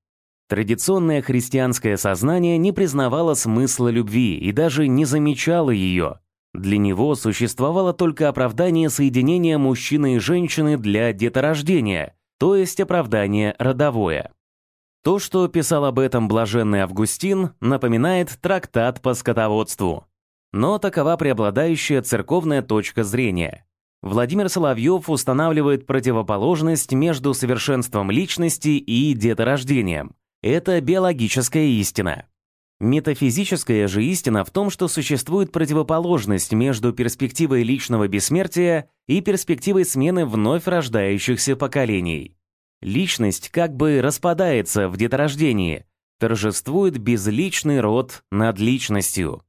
Традиционное христианское сознание не признавало смысла любви и даже не замечало ее. Для него существовало только оправдание соединения мужчины и женщины для деторождения – то есть оправдание родовое. То, что писал об этом блаженный Августин, напоминает трактат по скотоводству. Но такова преобладающая церковная точка зрения. Владимир Соловьев устанавливает противоположность между совершенством личности и деторождением. Это биологическая истина. Метафизическая же истина в том, что существует противоположность между перспективой личного бессмертия и перспективой смены вновь рождающихся поколений. Личность как бы распадается в деторождении, торжествует безличный род над личностью.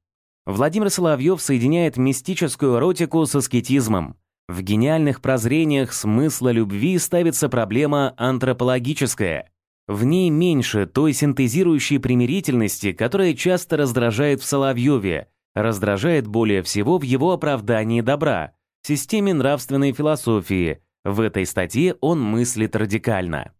Владимир Соловьев соединяет мистическую эротику с аскетизмом. В гениальных прозрениях смысла любви ставится проблема антропологическая – в ней меньше той синтезирующей примирительности, которая часто раздражает в Соловьеве, раздражает более всего в его оправдании добра, системе нравственной философии. В этой статье он мыслит радикально.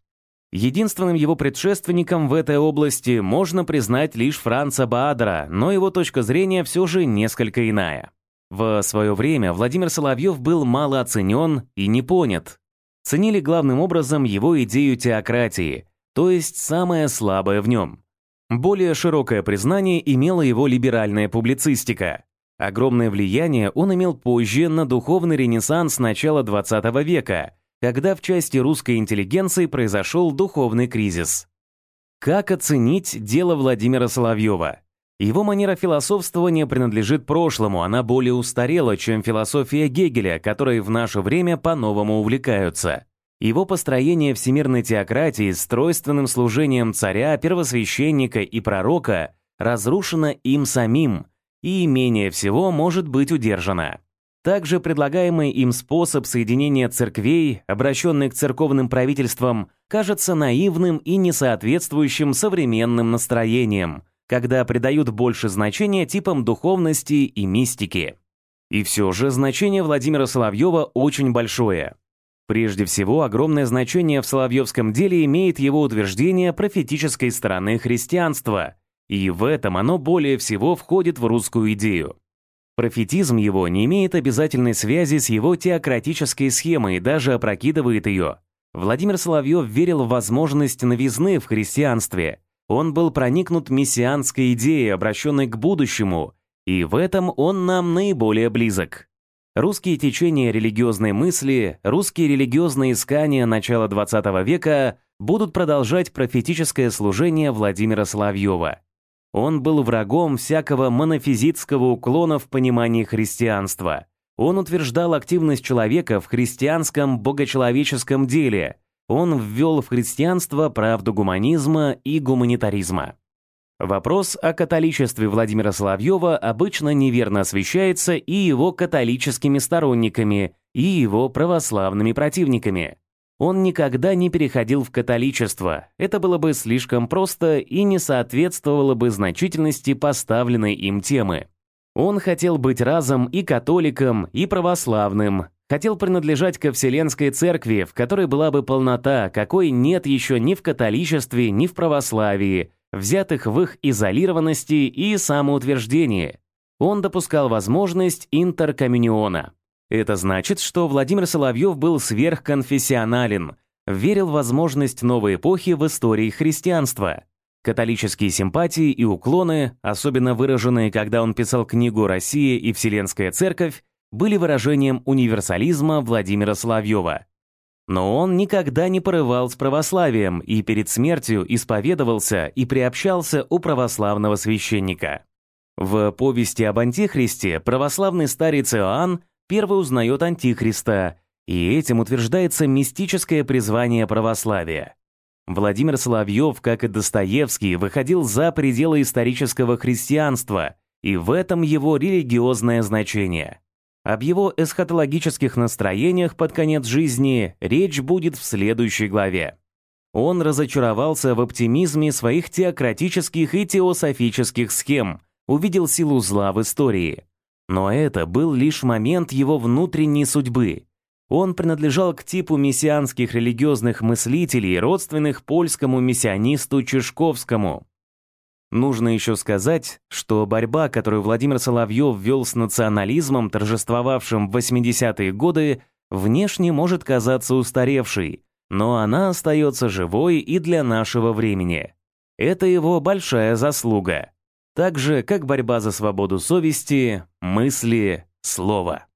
Единственным его предшественником в этой области можно признать лишь Франца Баадера, но его точка зрения все же несколько иная. В свое время Владимир Соловьев был мало оценен и не понят, ценили главным образом его идею теократии, то есть самое слабое в нем. Более широкое признание имела его либеральная публицистика. Огромное влияние он имел позже на духовный ренессанс начала XX века, когда в части русской интеллигенции произошел духовный кризис. Как оценить дело Владимира Соловьева? Его манера философствования принадлежит прошлому, она более устарела, чем философия Гегеля, которой в наше время по-новому увлекаются. Его построение всемирной теократии с тройственным служением царя, первосвященника и пророка разрушено им самим и менее всего может быть удержано. Также предлагаемый им способ соединения церквей, обращенный к церковным правительствам, кажется наивным и несоответствующим современным настроениям, когда придают больше значения типам духовности и мистики. И все же значение Владимира Соловьева очень большое. Прежде всего, огромное значение в Соловьевском деле имеет его утверждение профетической стороны христианства, и в этом оно более всего входит в русскую идею. Профетизм его не имеет обязательной связи с его теократической схемой и даже опрокидывает ее. Владимир Соловьев верил в возможность новизны в христианстве. Он был проникнут мессианской идеей, обращенной к будущему, и в этом он нам наиболее близок. Русские течения религиозной мысли, русские религиозные искания начала XX века будут продолжать профетическое служение Владимира Соловьева. Он был врагом всякого монофизитского уклона в понимании христианства. Он утверждал активность человека в христианском богочеловеческом деле. Он ввел в христианство правду гуманизма и гуманитаризма. Вопрос о католичестве Владимира Соловьева обычно неверно освещается и его католическими сторонниками, и его православными противниками. Он никогда не переходил в католичество. Это было бы слишком просто и не соответствовало бы значительности поставленной им темы. Он хотел быть разом и католиком, и православным, хотел принадлежать ко Вселенской Церкви, в которой была бы полнота, какой нет еще ни в католичестве, ни в православии, взятых в их изолированности и самоутверждении. Он допускал возможность интеркоммуниона. Это значит, что Владимир Соловьев был сверхконфессионален, верил в возможность новой эпохи в истории христианства. Католические симпатии и уклоны, особенно выраженные, когда он писал книгу «Россия и Вселенская Церковь», были выражением универсализма Владимира Соловьева. Но он никогда не порывал с православием и перед смертью исповедовался и приобщался у православного священника. В повести об Антихристе православный старец Иоанн первый узнает Антихриста, и этим утверждается мистическое призвание православия. Владимир Соловьев, как и Достоевский, выходил за пределы исторического христианства, и в этом его религиозное значение. Об его эсхатологических настроениях под конец жизни речь будет в следующей главе. Он разочаровался в оптимизме своих теократических и теософических схем, увидел силу зла в истории. Но это был лишь момент его внутренней судьбы. Он принадлежал к типу мессианских религиозных мыслителей, родственных польскому миссионисту Чешковскому. Нужно еще сказать, что борьба, которую Владимир Соловьев вел с национализмом, торжествовавшим в 80-е годы, внешне может казаться устаревшей, но она остается живой и для нашего времени. Это его большая заслуга так же, как борьба за свободу совести, мысли, слова.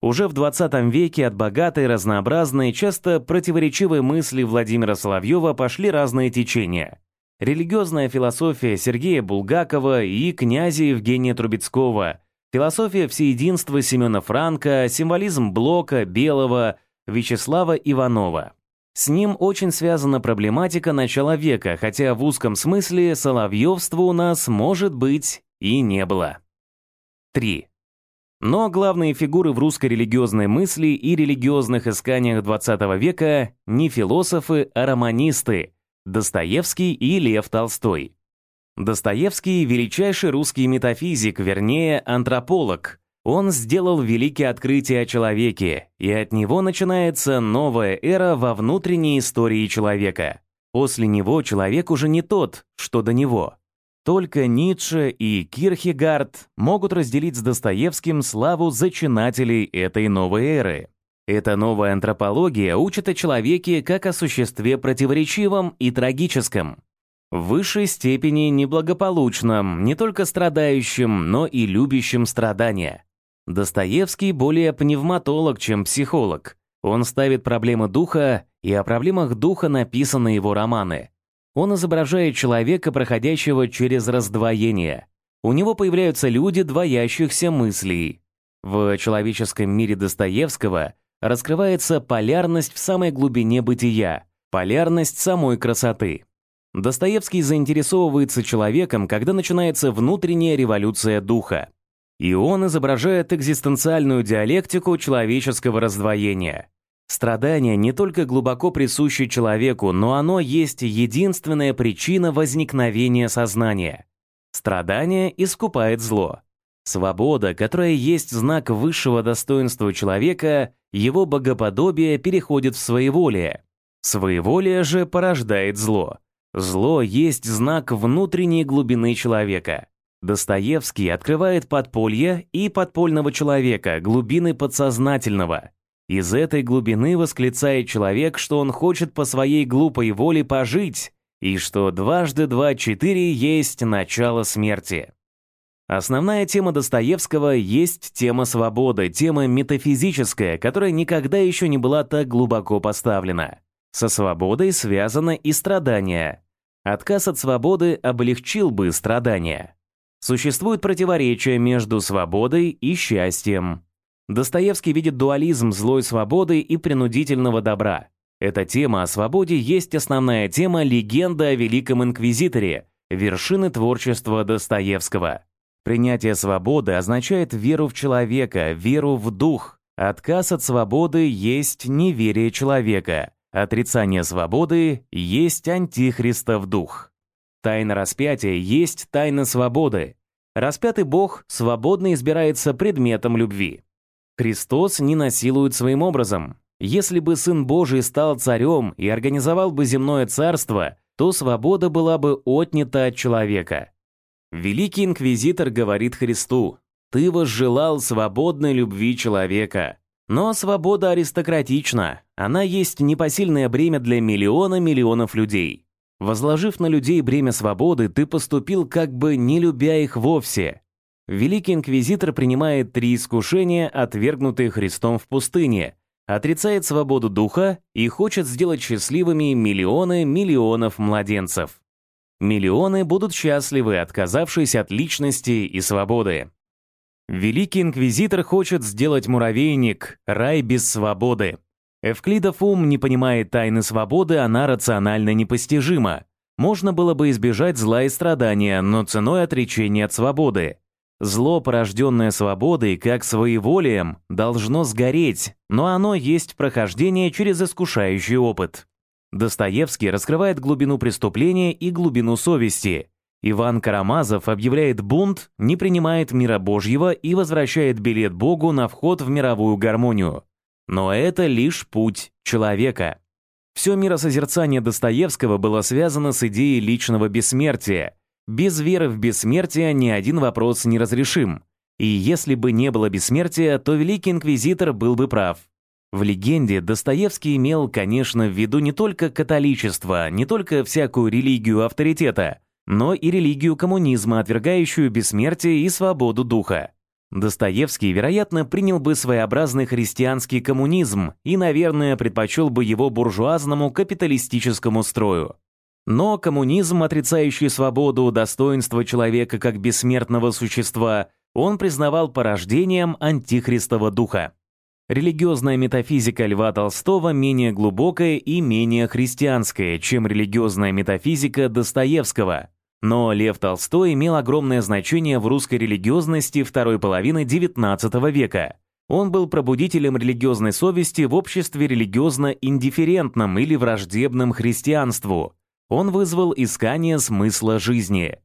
Уже в 20 веке от богатой, разнообразной, часто противоречивой мысли Владимира Соловьева пошли разные течения. Религиозная философия Сергея Булгакова и князя Евгения Трубецкого, философия всеединства Семена Франка, символизм Блока, Белого, Вячеслава Иванова. С ним очень связана проблематика начала века, хотя в узком смысле соловьевства у нас, может быть, и не было. 3. Но главные фигуры в русской религиозной мысли и религиозных исканиях XX века не философы, а романисты – Достоевский и Лев Толстой. Достоевский – величайший русский метафизик, вернее, антрополог, он сделал великие открытия о человеке, и от него начинается новая эра во внутренней истории человека. После него человек уже не тот, что до него. Только Ницше и Кирхегард могут разделить с Достоевским славу зачинателей этой новой эры. Эта новая антропология учит о человеке как о существе противоречивом и трагическом. В высшей степени неблагополучном, не только страдающим, но и любящим страдания. Достоевский более пневматолог, чем психолог. Он ставит проблемы духа, и о проблемах духа написаны его романы. Он изображает человека, проходящего через раздвоение. У него появляются люди двоящихся мыслей. В человеческом мире Достоевского раскрывается полярность в самой глубине бытия, полярность самой красоты. Достоевский заинтересовывается человеком, когда начинается внутренняя революция духа. И он изображает экзистенциальную диалектику человеческого раздвоения. Страдание не только глубоко присуще человеку, но оно есть единственная причина возникновения сознания. Страдание искупает зло. Свобода, которая есть знак высшего достоинства человека, его богоподобие переходит в своеволие. Своеволие же порождает зло. Зло есть знак внутренней глубины человека. Достоевский открывает подполье и подпольного человека, глубины подсознательного. Из этой глубины восклицает человек, что он хочет по своей глупой воле пожить, и что дважды два четыре есть начало смерти. Основная тема Достоевского есть тема свободы, тема метафизическая, которая никогда еще не была так глубоко поставлена. Со свободой связано и страдание. Отказ от свободы облегчил бы страдания. Существует противоречие между свободой и счастьем. Достоевский видит дуализм злой свободы и принудительного добра. Эта тема о свободе есть основная тема легенды о Великом Инквизиторе, вершины творчества Достоевского. Принятие свободы означает веру в человека, веру в дух. Отказ от свободы есть неверие человека. Отрицание свободы есть антихристов дух. Тайна распятия есть тайна свободы. Распятый Бог свободно избирается предметом любви. Христос не насилует своим образом. Если бы Сын Божий стал царем и организовал бы земное царство, то свобода была бы отнята от человека. Великий инквизитор говорит Христу, «Ты возжелал свободной любви человека». Но свобода аристократична, она есть непосильное бремя для миллиона миллионов людей. Возложив на людей бремя свободы, ты поступил как бы не любя их вовсе. Великий инквизитор принимает три искушения, отвергнутые Христом в пустыне, отрицает свободу духа и хочет сделать счастливыми миллионы миллионов младенцев. Миллионы будут счастливы, отказавшись от личности и свободы. Великий инквизитор хочет сделать муравейник, рай без свободы. Эвклидов ум не понимает тайны свободы, она рационально непостижима. Можно было бы избежать зла и страдания, но ценой отречения от свободы. Зло, порожденное свободой, как своеволием, должно сгореть, но оно есть прохождение через искушающий опыт. Достоевский раскрывает глубину преступления и глубину совести. Иван Карамазов объявляет бунт, не принимает мира Божьего и возвращает билет Богу на вход в мировую гармонию. Но это лишь путь человека. Все миросозерцание Достоевского было связано с идеей личного бессмертия – без веры в бессмертие ни один вопрос не разрешим. И если бы не было бессмертия, то Великий Инквизитор был бы прав. В легенде Достоевский имел, конечно, в виду не только католичество, не только всякую религию авторитета, но и религию коммунизма, отвергающую бессмертие и свободу духа. Достоевский, вероятно, принял бы своеобразный христианский коммунизм и, наверное, предпочел бы его буржуазному капиталистическому строю. Но коммунизм, отрицающий свободу, достоинство человека как бессмертного существа, он признавал порождением антихристова духа. Религиозная метафизика Льва Толстого менее глубокая и менее христианская, чем религиозная метафизика Достоевского. Но Лев Толстой имел огромное значение в русской религиозности второй половины XIX века. Он был пробудителем религиозной совести в обществе религиозно-индифферентном или враждебном христианству – он вызвал искание смысла жизни.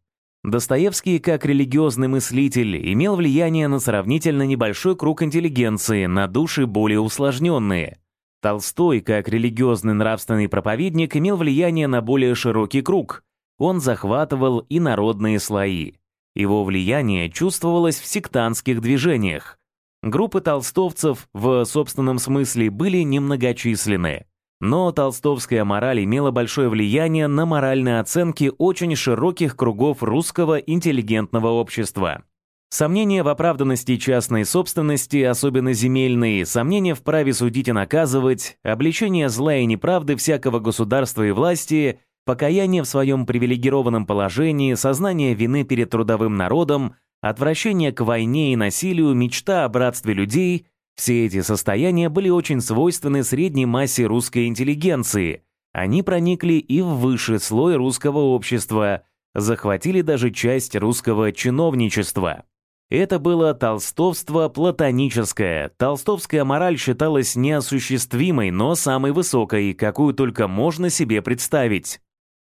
Достоевский, как религиозный мыслитель, имел влияние на сравнительно небольшой круг интеллигенции, на души более усложненные. Толстой, как религиозный нравственный проповедник, имел влияние на более широкий круг. Он захватывал и народные слои. Его влияние чувствовалось в сектантских движениях. Группы толстовцев в собственном смысле были немногочисленны. Но толстовская мораль имела большое влияние на моральные оценки очень широких кругов русского интеллигентного общества. Сомнения в оправданности частной собственности, особенно земельной, сомнения в праве судить и наказывать, обличение зла и неправды всякого государства и власти, покаяние в своем привилегированном положении, сознание вины перед трудовым народом, отвращение к войне и насилию, мечта о братстве людей – все эти состояния были очень свойственны средней массе русской интеллигенции. Они проникли и в высший слой русского общества, захватили даже часть русского чиновничества. Это было толстовство платоническое. Толстовская мораль считалась неосуществимой, но самой высокой, какую только можно себе представить.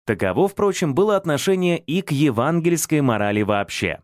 Таково, впрочем, было отношение и к евангельской морали вообще.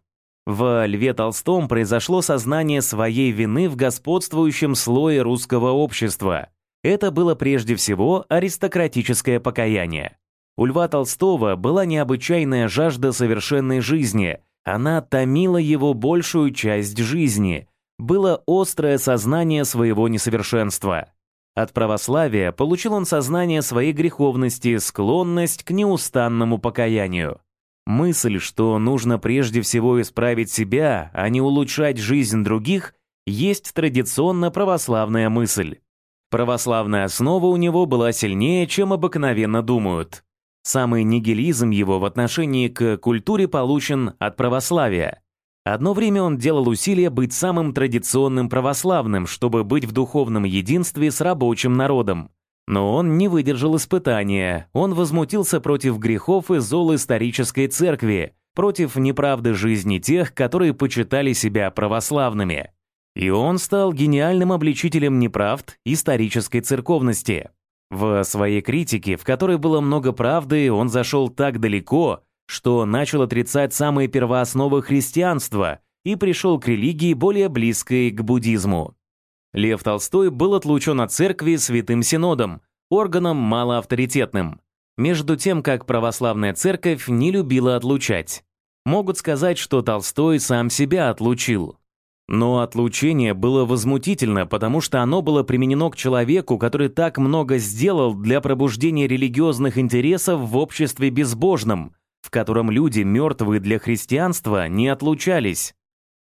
В Льве Толстом произошло сознание своей вины в господствующем слое русского общества. Это было прежде всего аристократическое покаяние. У Льва Толстого была необычайная жажда совершенной жизни – она томила его большую часть жизни. Было острое сознание своего несовершенства. От православия получил он сознание своей греховности, склонность к неустанному покаянию. Мысль, что нужно прежде всего исправить себя, а не улучшать жизнь других, есть традиционно православная мысль. Православная основа у него была сильнее, чем обыкновенно думают. Самый нигилизм его в отношении к культуре получен от православия. Одно время он делал усилия быть самым традиционным православным, чтобы быть в духовном единстве с рабочим народом. Но он не выдержал испытания, он возмутился против грехов и зол исторической церкви, против неправды жизни тех, которые почитали себя православными. И он стал гениальным обличителем неправд исторической церковности. В своей критике, в которой было много правды, он зашел так далеко, что начал отрицать самые первоосновы христианства и пришел к религии более близкой к буддизму. Лев Толстой был отлучен от церкви Святым Синодом, органом малоавторитетным, между тем как православная церковь не любила отлучать. Могут сказать, что Толстой сам себя отлучил. Но отлучение было возмутительно, потому что оно было применено к человеку, который так много сделал для пробуждения религиозных интересов в обществе безбожном, в котором люди, мертвые для христианства, не отлучались.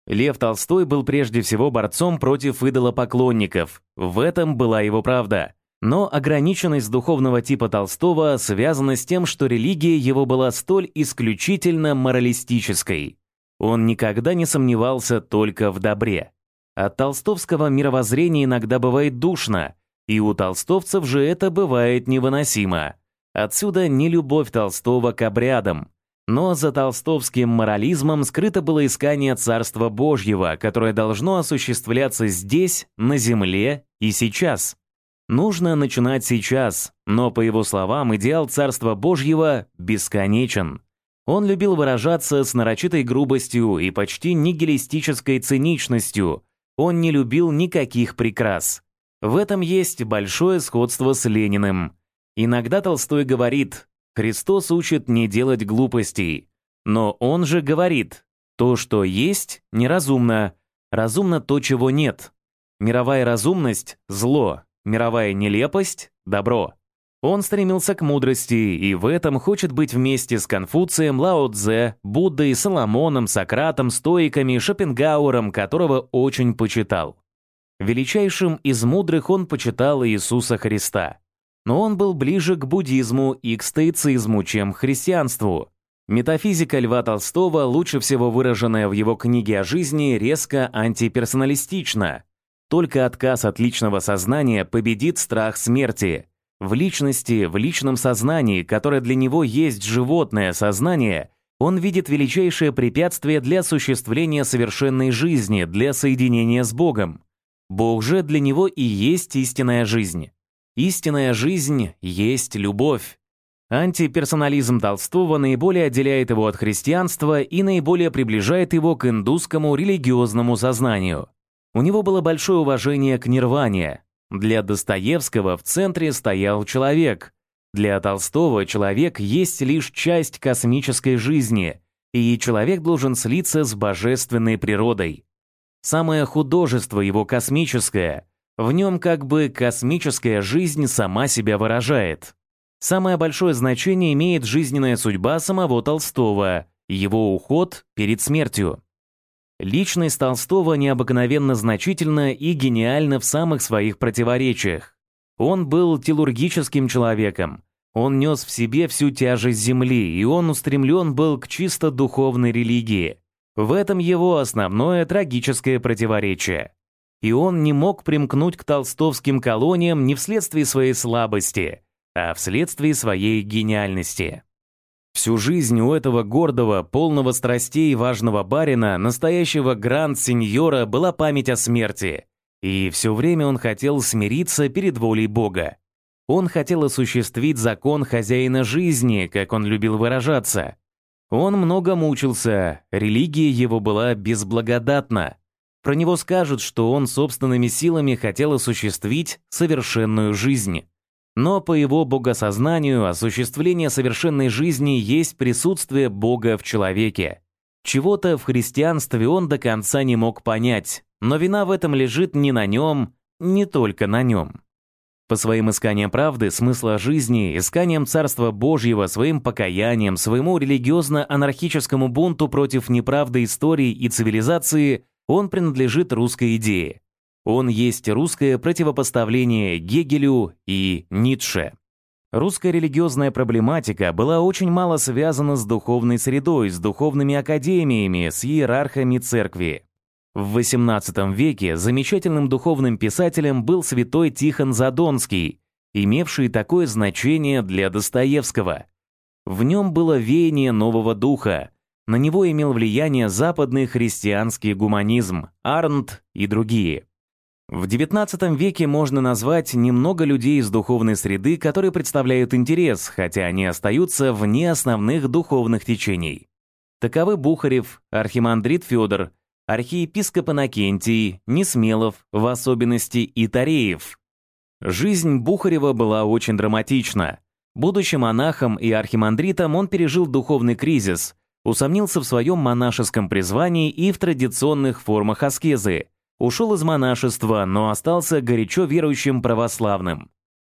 Лев Толстой был прежде всего борцом против идолопоклонников. В этом была его правда. Но ограниченность духовного типа Толстого связана с тем, что религия его была столь исключительно моралистической. Он никогда не сомневался только в добре. От толстовского мировоззрения иногда бывает душно, и у толстовцев же это бывает невыносимо. Отсюда не любовь Толстого к обрядам. Но за толстовским морализмом скрыто было искание Царства Божьего, которое должно осуществляться здесь, на земле и сейчас. Нужно начинать сейчас, но, по его словам, идеал Царства Божьего бесконечен. Он любил выражаться с нарочитой грубостью и почти нигилистической циничностью. Он не любил никаких прикрас. В этом есть большое сходство с Лениным. Иногда Толстой говорит «Христос учит не делать глупостей». Но он же говорит «То, что есть, неразумно. Разумно то, чего нет. Мировая разумность – зло, мировая нелепость – добро». Он стремился к мудрости и в этом хочет быть вместе с Конфуцием, Лао Цзэ, Буддой, Соломоном, Сократом, стоиками, Шопенгауэром, которого очень почитал. Величайшим из мудрых он почитал Иисуса Христа. Но он был ближе к буддизму и к стоицизму, чем к христианству. Метафизика Льва Толстого, лучше всего выраженная в его книге о жизни, резко антиперсоналистична. Только отказ от личного сознания победит страх смерти – в личности, в личном сознании, которое для него есть животное сознание, он видит величайшее препятствие для осуществления совершенной жизни, для соединения с Богом. Бог же для него и есть истинная жизнь. Истинная жизнь есть любовь. Антиперсонализм Толстого наиболее отделяет его от христианства и наиболее приближает его к индусскому религиозному сознанию. У него было большое уважение к нирване, для Достоевского в центре стоял человек. Для Толстого человек есть лишь часть космической жизни, и человек должен слиться с божественной природой. Самое художество его космическое. В нем как бы космическая жизнь сама себя выражает. Самое большое значение имеет жизненная судьба самого Толстого, его уход перед смертью. Личность Толстого необыкновенно значительна и гениальна в самых своих противоречиях. Он был телургическим человеком. Он нес в себе всю тяжесть земли, и он устремлен был к чисто духовной религии. В этом его основное трагическое противоречие. И он не мог примкнуть к толстовским колониям не вследствие своей слабости, а вследствие своей гениальности. Всю жизнь у этого гордого, полного страстей и важного барина, настоящего гранд-сеньора, была память о смерти. И все время он хотел смириться перед волей Бога. Он хотел осуществить закон хозяина жизни, как он любил выражаться. Он много мучился, религия его была безблагодатна. Про него скажут, что он собственными силами хотел осуществить совершенную жизнь. Но по его богосознанию осуществление совершенной жизни есть присутствие Бога в человеке. Чего-то в христианстве он до конца не мог понять, но вина в этом лежит не на нем, не только на нем. По своим исканиям правды, смысла жизни, исканиям Царства Божьего, своим покаянием, своему религиозно-анархическому бунту против неправды истории и цивилизации он принадлежит русской идее. Он есть русское противопоставление Гегелю и Ницше. Русская религиозная проблематика была очень мало связана с духовной средой, с духовными академиями, с иерархами церкви. В XVIII веке замечательным духовным писателем был святой Тихон Задонский, имевший такое значение для Достоевского. В нем было веяние нового духа, на него имел влияние западный христианский гуманизм, Арнт и другие. В XIX веке можно назвать немного людей из духовной среды, которые представляют интерес, хотя они остаются вне основных духовных течений. Таковы Бухарев, архимандрит Федор, архиепископ Иннокентий, Несмелов, в особенности и Тареев. Жизнь Бухарева была очень драматична. Будучи монахом и архимандритом, он пережил духовный кризис, усомнился в своем монашеском призвании и в традиционных формах аскезы – Ушел из монашества, но остался горячо верующим православным.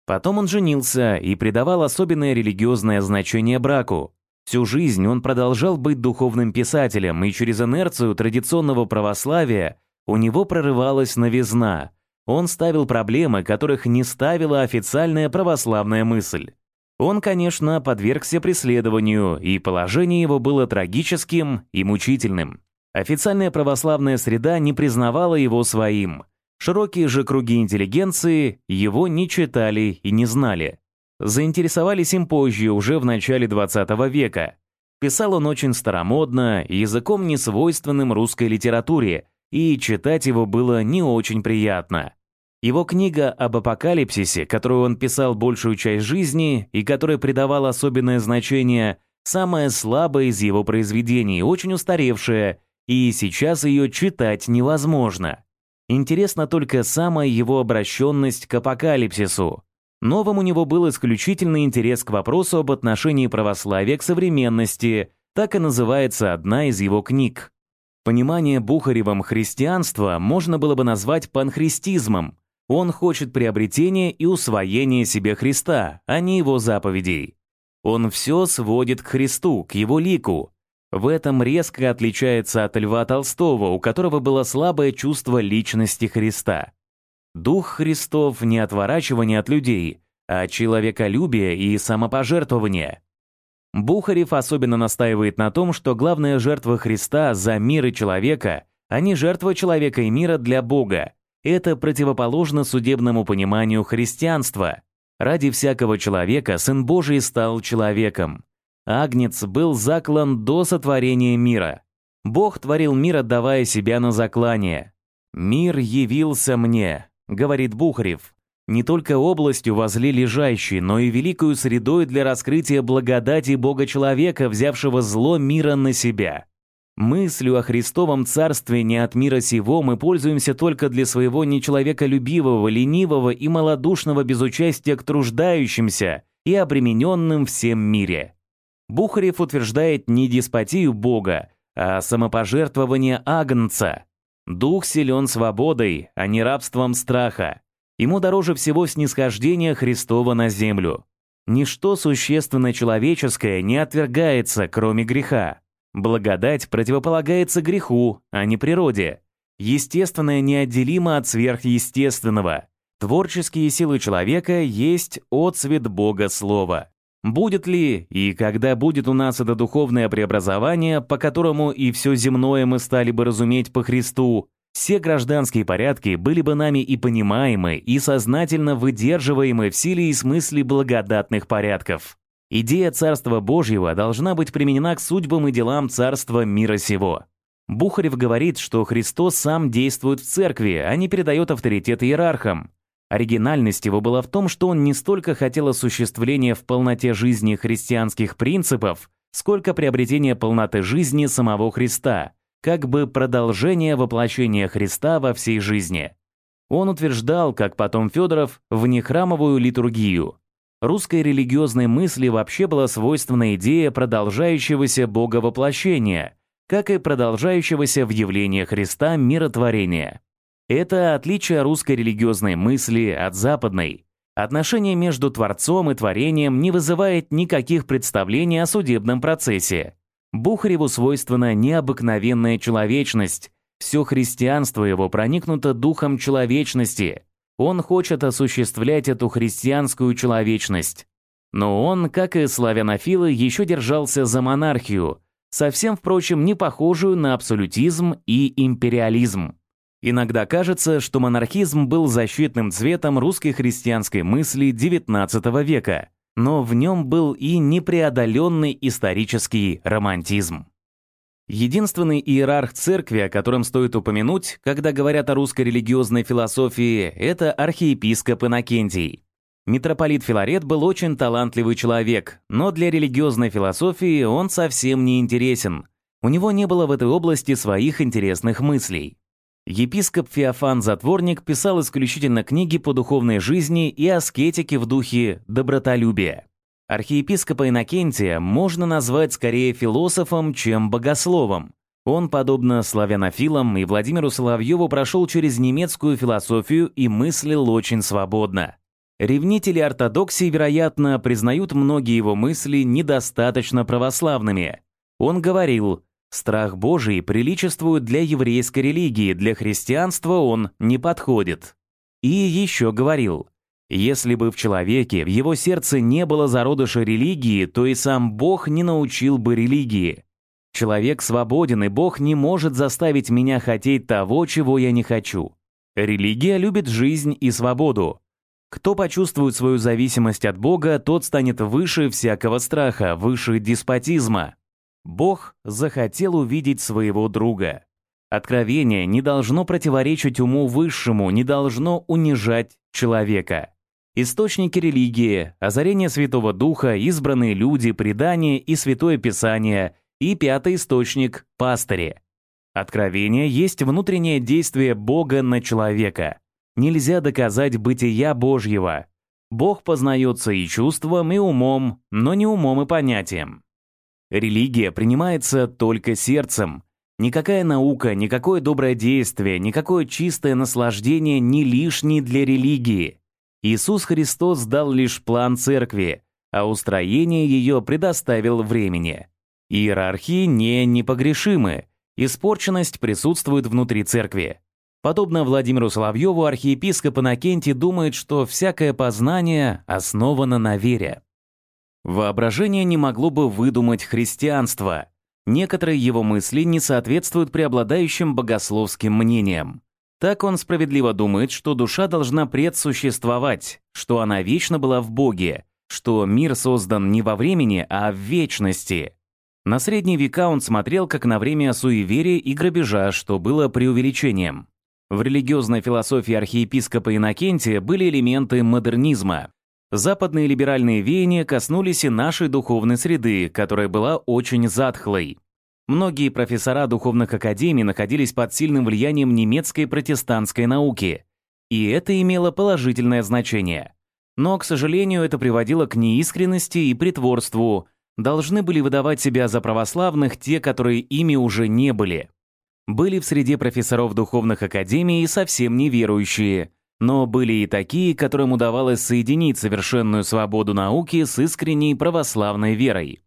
Потом он женился и придавал особенное религиозное значение браку. Всю жизнь он продолжал быть духовным писателем, и через инерцию традиционного православия у него прорывалась новизна. Он ставил проблемы, которых не ставила официальная православная мысль. Он, конечно, подвергся преследованию, и положение его было трагическим и мучительным. Официальная православная среда не признавала его своим. Широкие же круги интеллигенции его не читали и не знали. Заинтересовались им позже, уже в начале XX века. Писал он очень старомодно, языком несвойственным русской литературе, и читать его было не очень приятно. Его книга об апокалипсисе, которую он писал большую часть жизни и которой придавал особенное значение, самая слабая из его произведений, очень устаревшая и сейчас ее читать невозможно. Интересна только самая его обращенность к апокалипсису. Новым у него был исключительный интерес к вопросу об отношении православия к современности, так и называется одна из его книг. Понимание Бухаревым христианства можно было бы назвать панхристизмом. Он хочет приобретения и усвоения себе Христа, а не его заповедей. Он все сводит к Христу, к его лику, в этом резко отличается от Льва Толстого, у которого было слабое чувство личности Христа. Дух Христов не отворачивание от людей, а человеколюбие и самопожертвование. Бухарев особенно настаивает на том, что главная жертва Христа за мир и человека, а не жертва человека и мира для Бога. Это противоположно судебному пониманию христианства. Ради всякого человека Сын Божий стал человеком. Агнец был заклан до сотворения мира. Бог творил мир, отдавая себя на заклание. «Мир явился мне», — говорит Бухарев, не только областью возле лежащей, но и великою средой для раскрытия благодати Бога-человека, взявшего зло мира на себя. Мыслью о Христовом Царстве не от мира сего мы пользуемся только для своего нечеловеколюбивого, ленивого и малодушного безучастия к труждающимся и обремененным всем мире. Бухарев утверждает не деспотию Бога, а самопожертвование Агнца. Дух силен свободой, а не рабством страха. Ему дороже всего снисхождение Христова на землю. Ничто существенно человеческое не отвергается, кроме греха. Благодать противополагается греху, а не природе. Естественное неотделимо от сверхъестественного. Творческие силы человека есть отцвет Бога Слова. Будет ли и когда будет у нас это духовное преобразование, по которому и все земное мы стали бы разуметь по Христу, все гражданские порядки были бы нами и понимаемы, и сознательно выдерживаемы в силе и смысле благодатных порядков. Идея Царства Божьего должна быть применена к судьбам и делам Царства мира сего. Бухарев говорит, что Христос сам действует в церкви, а не передает авторитет иерархам. Оригинальность его была в том, что он не столько хотел осуществления в полноте жизни христианских принципов, сколько приобретения полноты жизни самого Христа, как бы продолжение воплощения Христа во всей жизни. Он утверждал, как потом Федоров, внехрамовую литургию. Русской религиозной мысли вообще была свойственна идея продолжающегося боговоплощения – как и продолжающегося в явлении Христа миротворения. Это отличие русской религиозной мысли от западной. Отношение между Творцом и Творением не вызывает никаких представлений о судебном процессе. Бухареву свойственна необыкновенная человечность. Все христианство его проникнуто духом человечности. Он хочет осуществлять эту христианскую человечность. Но он, как и славянофилы, еще держался за монархию, совсем, впрочем, не похожую на абсолютизм и империализм. Иногда кажется, что монархизм был защитным цветом русской христианской мысли XIX века, но в нем был и непреодоленный исторический романтизм. Единственный иерарх церкви, о котором стоит упомянуть, когда говорят о русской религиозной философии, это архиепископ Иннокентий. Митрополит Филарет был очень талантливый человек, но для религиозной философии он совсем не интересен. У него не было в этой области своих интересных мыслей. Епископ Феофан Затворник писал исключительно книги по духовной жизни и аскетике в духе добротолюбия. Архиепископа Иннокентия можно назвать скорее философом, чем богословом. Он, подобно славянофилам и Владимиру Соловьеву, прошел через немецкую философию и мыслил очень свободно. Ревнители ортодоксии, вероятно, признают многие его мысли недостаточно православными. Он говорил, страх Божий приличествует для еврейской религии, для христианства он не подходит. И еще говорил, если бы в человеке, в его сердце не было зародыша религии, то и сам Бог не научил бы религии. Человек свободен, и Бог не может заставить меня хотеть того, чего я не хочу. Религия любит жизнь и свободу. Кто почувствует свою зависимость от Бога, тот станет выше всякого страха, выше деспотизма. Бог захотел увидеть своего друга. Откровение не должно противоречить уму высшему, не должно унижать человека. Источники религии, озарение Святого Духа, избранные люди, предание и Святое Писание, и пятый источник – пастыри. Откровение есть внутреннее действие Бога на человека нельзя доказать бытия Божьего. Бог познается и чувством, и умом, но не умом и понятием. Религия принимается только сердцем. Никакая наука, никакое доброе действие, никакое чистое наслаждение не лишние для религии. Иисус Христос дал лишь план церкви, а устроение ее предоставил времени. Иерархии не непогрешимы, испорченность присутствует внутри церкви. Подобно Владимиру Соловьеву, архиепископ Иннокентий думает, что всякое познание основано на вере. Воображение не могло бы выдумать христианство. Некоторые его мысли не соответствуют преобладающим богословским мнениям. Так он справедливо думает, что душа должна предсуществовать, что она вечно была в Боге, что мир создан не во времени, а в вечности. На средние века он смотрел как на время суеверия и грабежа, что было преувеличением. В религиозной философии архиепископа Иннокентия были элементы модернизма. Западные либеральные веяния коснулись и нашей духовной среды, которая была очень затхлой. Многие профессора духовных академий находились под сильным влиянием немецкой протестантской науки, и это имело положительное значение. Но, к сожалению, это приводило к неискренности и притворству. Должны были выдавать себя за православных те, которые ими уже не были. Были в среде профессоров духовных академий совсем неверующие, но были и такие, которым удавалось соединить совершенную свободу науки с искренней православной верой.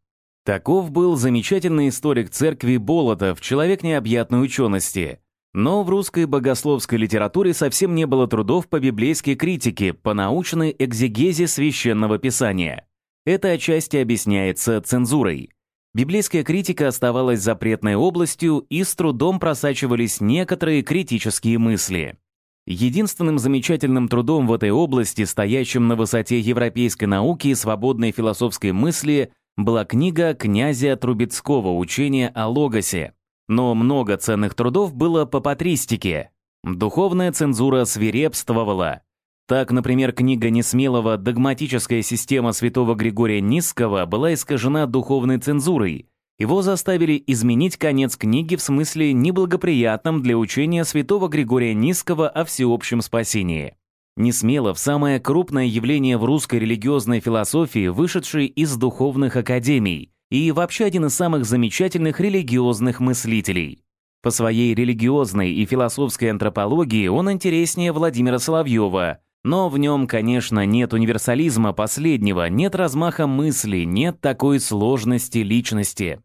Таков был замечательный историк церкви Болотов, человек необъятной учености. Но в русской богословской литературе совсем не было трудов по библейской критике, по научной экзегезе священного писания. Это отчасти объясняется цензурой. Библейская критика оставалась запретной областью, и с трудом просачивались некоторые критические мысли. Единственным замечательным трудом в этой области, стоящим на высоте европейской науки и свободной философской мысли, была книга князя Трубецкого «Учение о Логосе». Но много ценных трудов было по патристике. Духовная цензура свирепствовала. Так, например, книга Несмелого «Догматическая система святого Григория Низкого» была искажена духовной цензурой. Его заставили изменить конец книги в смысле неблагоприятном для учения святого Григория Низкого о всеобщем спасении. Несмелов – самое крупное явление в русской религиозной философии, вышедшей из духовных академий, и вообще один из самых замечательных религиозных мыслителей. По своей религиозной и философской антропологии он интереснее Владимира Соловьева, но в нем, конечно, нет универсализма последнего, нет размаха мысли, нет такой сложности личности.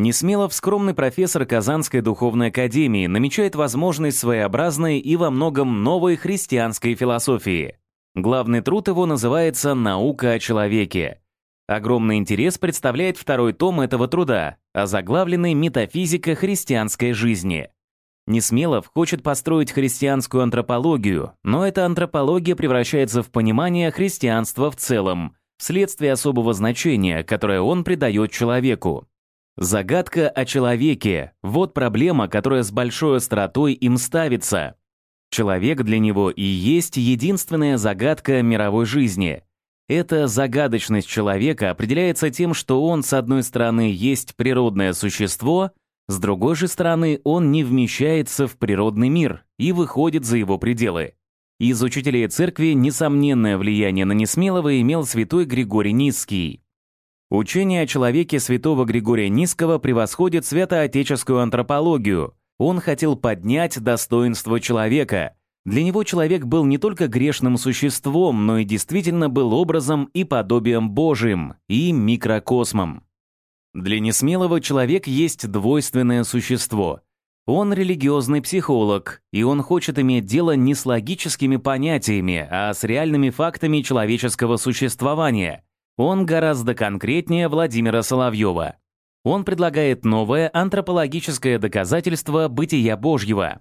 Несмелов, скромный профессор Казанской духовной академии, намечает возможность своеобразной и во многом новой христианской философии. Главный труд его называется «Наука о человеке». Огромный интерес представляет второй том этого труда, озаглавленный «Метафизика христианской жизни». Несмелов хочет построить христианскую антропологию, но эта антропология превращается в понимание христианства в целом, вследствие особого значения, которое он придает человеку. Загадка о человеке – вот проблема, которая с большой остротой им ставится. Человек для него и есть единственная загадка мировой жизни. Эта загадочность человека определяется тем, что он, с одной стороны, есть природное существо, с другой же стороны, он не вмещается в природный мир и выходит за его пределы. Из учителей церкви несомненное влияние на Несмелого имел святой Григорий Низкий. Учение о человеке святого Григория Низкого превосходит святоотеческую антропологию. Он хотел поднять достоинство человека. Для него человек был не только грешным существом, но и действительно был образом и подобием Божьим, и микрокосмом. Для несмелого человек есть двойственное существо. Он религиозный психолог, и он хочет иметь дело не с логическими понятиями, а с реальными фактами человеческого существования. Он гораздо конкретнее Владимира Соловьева. Он предлагает новое антропологическое доказательство бытия Божьего.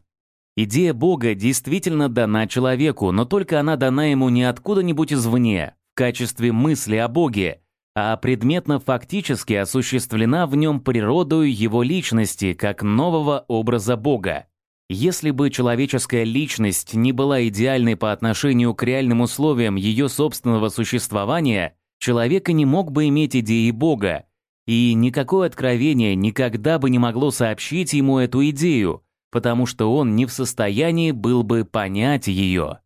Идея Бога действительно дана человеку, но только она дана ему не откуда-нибудь извне, в качестве мысли о Боге, а предметно-фактически осуществлена в нем природою его личности как нового образа Бога. Если бы человеческая личность не была идеальной по отношению к реальным условиям ее собственного существования, человек и не мог бы иметь идеи Бога, и никакое откровение никогда бы не могло сообщить ему эту идею, потому что он не в состоянии был бы понять ее.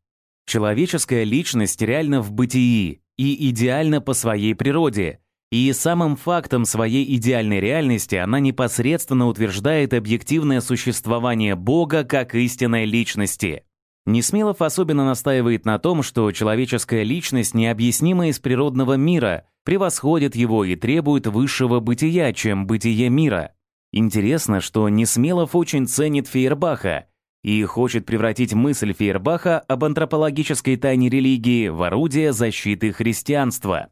Человеческая личность реально в бытии, и идеальна по своей природе, и самым фактом своей идеальной реальности она непосредственно утверждает объективное существование Бога как истинной личности. Несмелов особенно настаивает на том, что человеческая личность, необъяснимая из природного мира, превосходит его и требует высшего бытия, чем бытие мира. Интересно, что Несмелов очень ценит Фейербаха и хочет превратить мысль Фейербаха об антропологической тайне религии в орудие защиты христианства.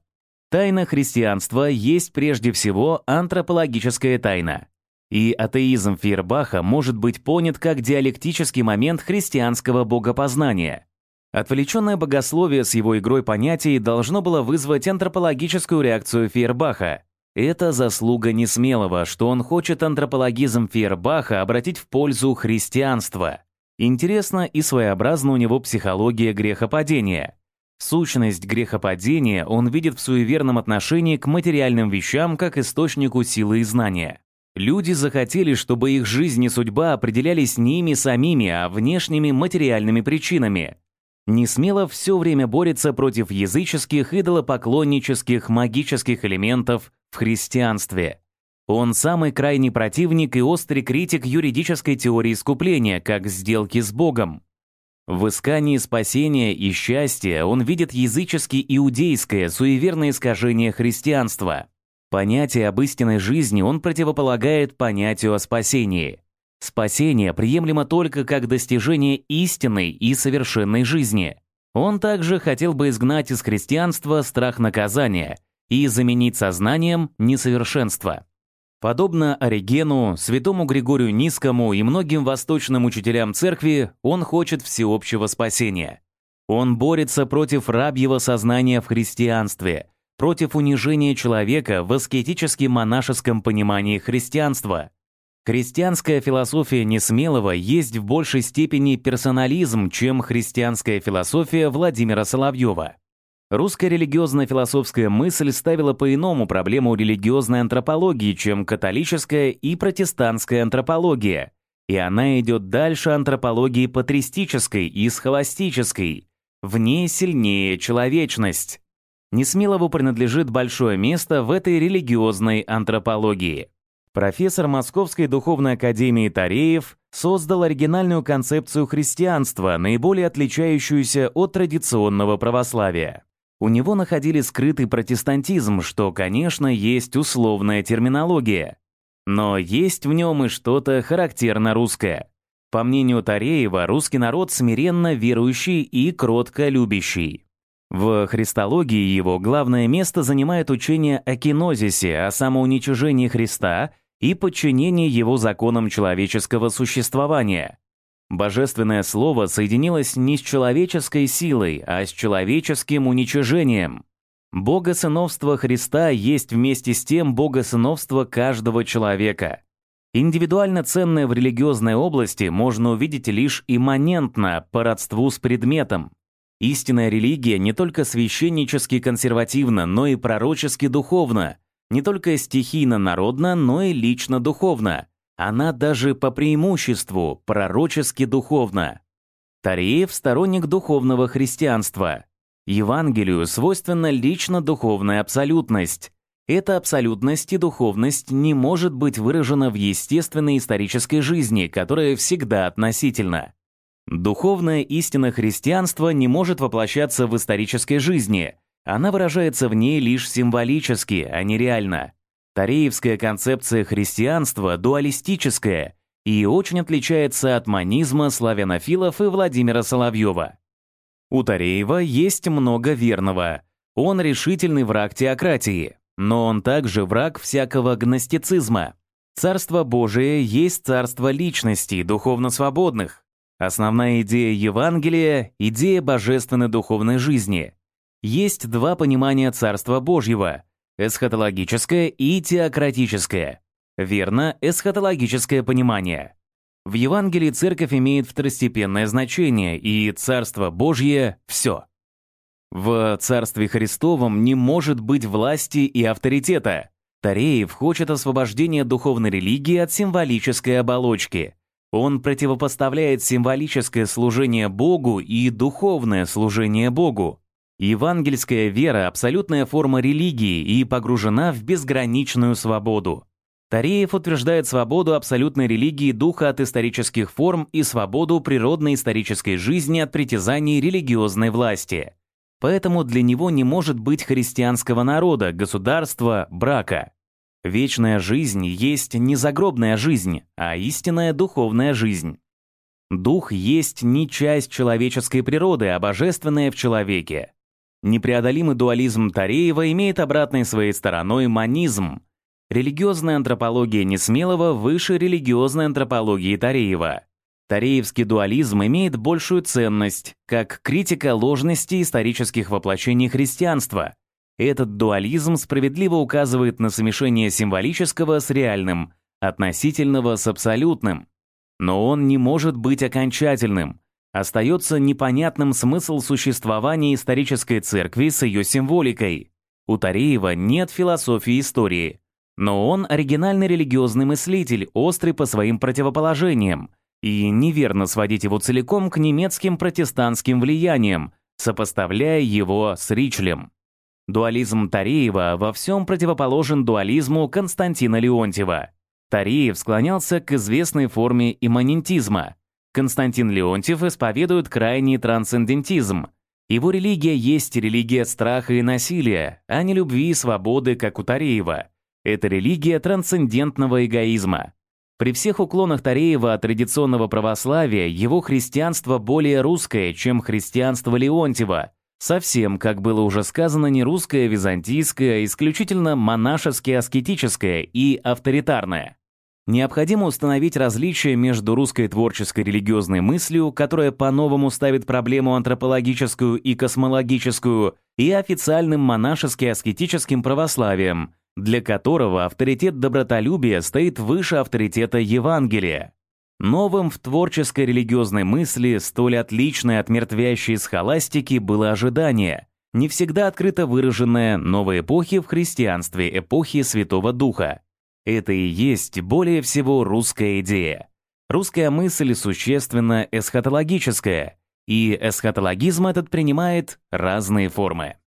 Тайна христианства есть прежде всего антропологическая тайна. И атеизм Фейербаха может быть понят как диалектический момент христианского богопознания. Отвлеченное богословие с его игрой понятий должно было вызвать антропологическую реакцию Фейербаха. Это заслуга Несмелого, что он хочет антропологизм Фейербаха обратить в пользу христианства. Интересно и своеобразна у него психология грехопадения. Сущность грехопадения он видит в суеверном отношении к материальным вещам как источнику силы и знания. Люди захотели, чтобы их жизнь и судьба определялись не ими самими, а внешними материальными причинами. Несмелов все время борется против языческих, идолопоклоннических, магических элементов в христианстве. Он самый крайний противник и острый критик юридической теории искупления, как сделки с Богом. В искании спасения и счастья он видит язычески-иудейское, суеверное искажение христианства. Понятие об истинной жизни он противополагает понятию о спасении. Спасение приемлемо только как достижение истинной и совершенной жизни. Он также хотел бы изгнать из христианства страх наказания и заменить сознанием несовершенство. Подобно Оригену, святому Григорию Низкому и многим восточным учителям церкви, он хочет всеобщего спасения. Он борется против рабьего сознания в христианстве, против унижения человека в аскетически-монашеском понимании христианства. Христианская философия Несмелого есть в большей степени персонализм, чем христианская философия Владимира Соловьева. Русская религиозно-философская мысль ставила по-иному проблему религиозной антропологии, чем католическая и протестантская антропология, и она идет дальше антропологии патристической и схоластической. В ней сильнее человечность. Несмелову принадлежит большое место в этой религиозной антропологии. Профессор Московской духовной академии Тареев создал оригинальную концепцию христианства, наиболее отличающуюся от традиционного православия. У него находили скрытый протестантизм, что, конечно, есть условная терминология. Но есть в нем и что-то характерно русское. По мнению Тареева, русский народ смиренно верующий и кротко любящий. В христологии его главное место занимает учение о кинозисе, о самоуничижении Христа и подчинении его законам человеческого существования. Божественное Слово соединилось не с человеческой силой, а с человеческим уничижением. Богосыновство Христа есть вместе с тем богосыновство каждого человека. Индивидуально ценное в религиозной области можно увидеть лишь имманентно, по родству с предметом. Истинная религия не только священнически консервативна, но и пророчески духовна, не только стихийно народна, но и лично духовна. Она даже по преимуществу пророчески духовна. Тареев – сторонник духовного христианства. Евангелию свойственна лично духовная абсолютность. Эта абсолютность и духовность не может быть выражена в естественной исторической жизни, которая всегда относительна. Духовная истина христианства не может воплощаться в исторической жизни. Она выражается в ней лишь символически, а не реально. Тареевская концепция христианства дуалистическая и очень отличается от манизма славянофилов и Владимира Соловьева. У Тареева есть много верного. Он решительный враг теократии, но он также враг всякого гностицизма. Царство Божие есть царство личностей, духовно свободных. Основная идея Евангелия – идея божественной духовной жизни. Есть два понимания Царства Божьего – эсхатологическое и теократическое. Верно, эсхатологическое понимание. В Евангелии церковь имеет второстепенное значение, и Царство Божье — все. В Царстве Христовом не может быть власти и авторитета. Тареев хочет освобождения духовной религии от символической оболочки. Он противопоставляет символическое служение Богу и духовное служение Богу. Евангельская вера – абсолютная форма религии и погружена в безграничную свободу. Тареев утверждает свободу абсолютной религии духа от исторических форм и свободу природной исторической жизни от притязаний религиозной власти. Поэтому для него не может быть христианского народа, государства, брака. Вечная жизнь есть не загробная жизнь, а истинная духовная жизнь. Дух есть не часть человеческой природы, а божественное в человеке. Непреодолимый дуализм Тареева имеет обратной своей стороной манизм. Религиозная антропология Несмелого выше религиозной антропологии Тареева. Тареевский дуализм имеет большую ценность, как критика ложности исторических воплощений христианства. Этот дуализм справедливо указывает на смешение символического с реальным, относительного с абсолютным. Но он не может быть окончательным, Остается непонятным смысл существования исторической церкви с ее символикой. У Тареева нет философии истории, но он оригинальный религиозный мыслитель, острый по своим противоположениям, и неверно сводить его целиком к немецким протестантским влияниям, сопоставляя его с Ричлем. Дуализм Тареева во всем противоположен дуализму Константина Леонтьева. Тареев склонялся к известной форме имманентизма. Константин Леонтьев исповедует крайний трансцендентизм. Его религия есть религия страха и насилия, а не любви и свободы, как у Тареева. Это религия трансцендентного эгоизма. При всех уклонах Тареева от традиционного православия его христианство более русское, чем христианство Леонтьева – Совсем, как было уже сказано, не русское, византийское, а исключительно монашески-аскетическое и авторитарное. Необходимо установить различие между русской творческой религиозной мыслью, которая по-новому ставит проблему антропологическую и космологическую, и официальным монашески-аскетическим православием, для которого авторитет добротолюбия стоит выше авторитета Евангелия. Новым в творческой религиозной мысли, столь отличной от мертвящей схоластики, было ожидание, не всегда открыто выраженное новой эпохи в христианстве, эпохи Святого Духа. Это и есть более всего русская идея. Русская мысль существенно эсхатологическая, и эсхатологизм этот принимает разные формы.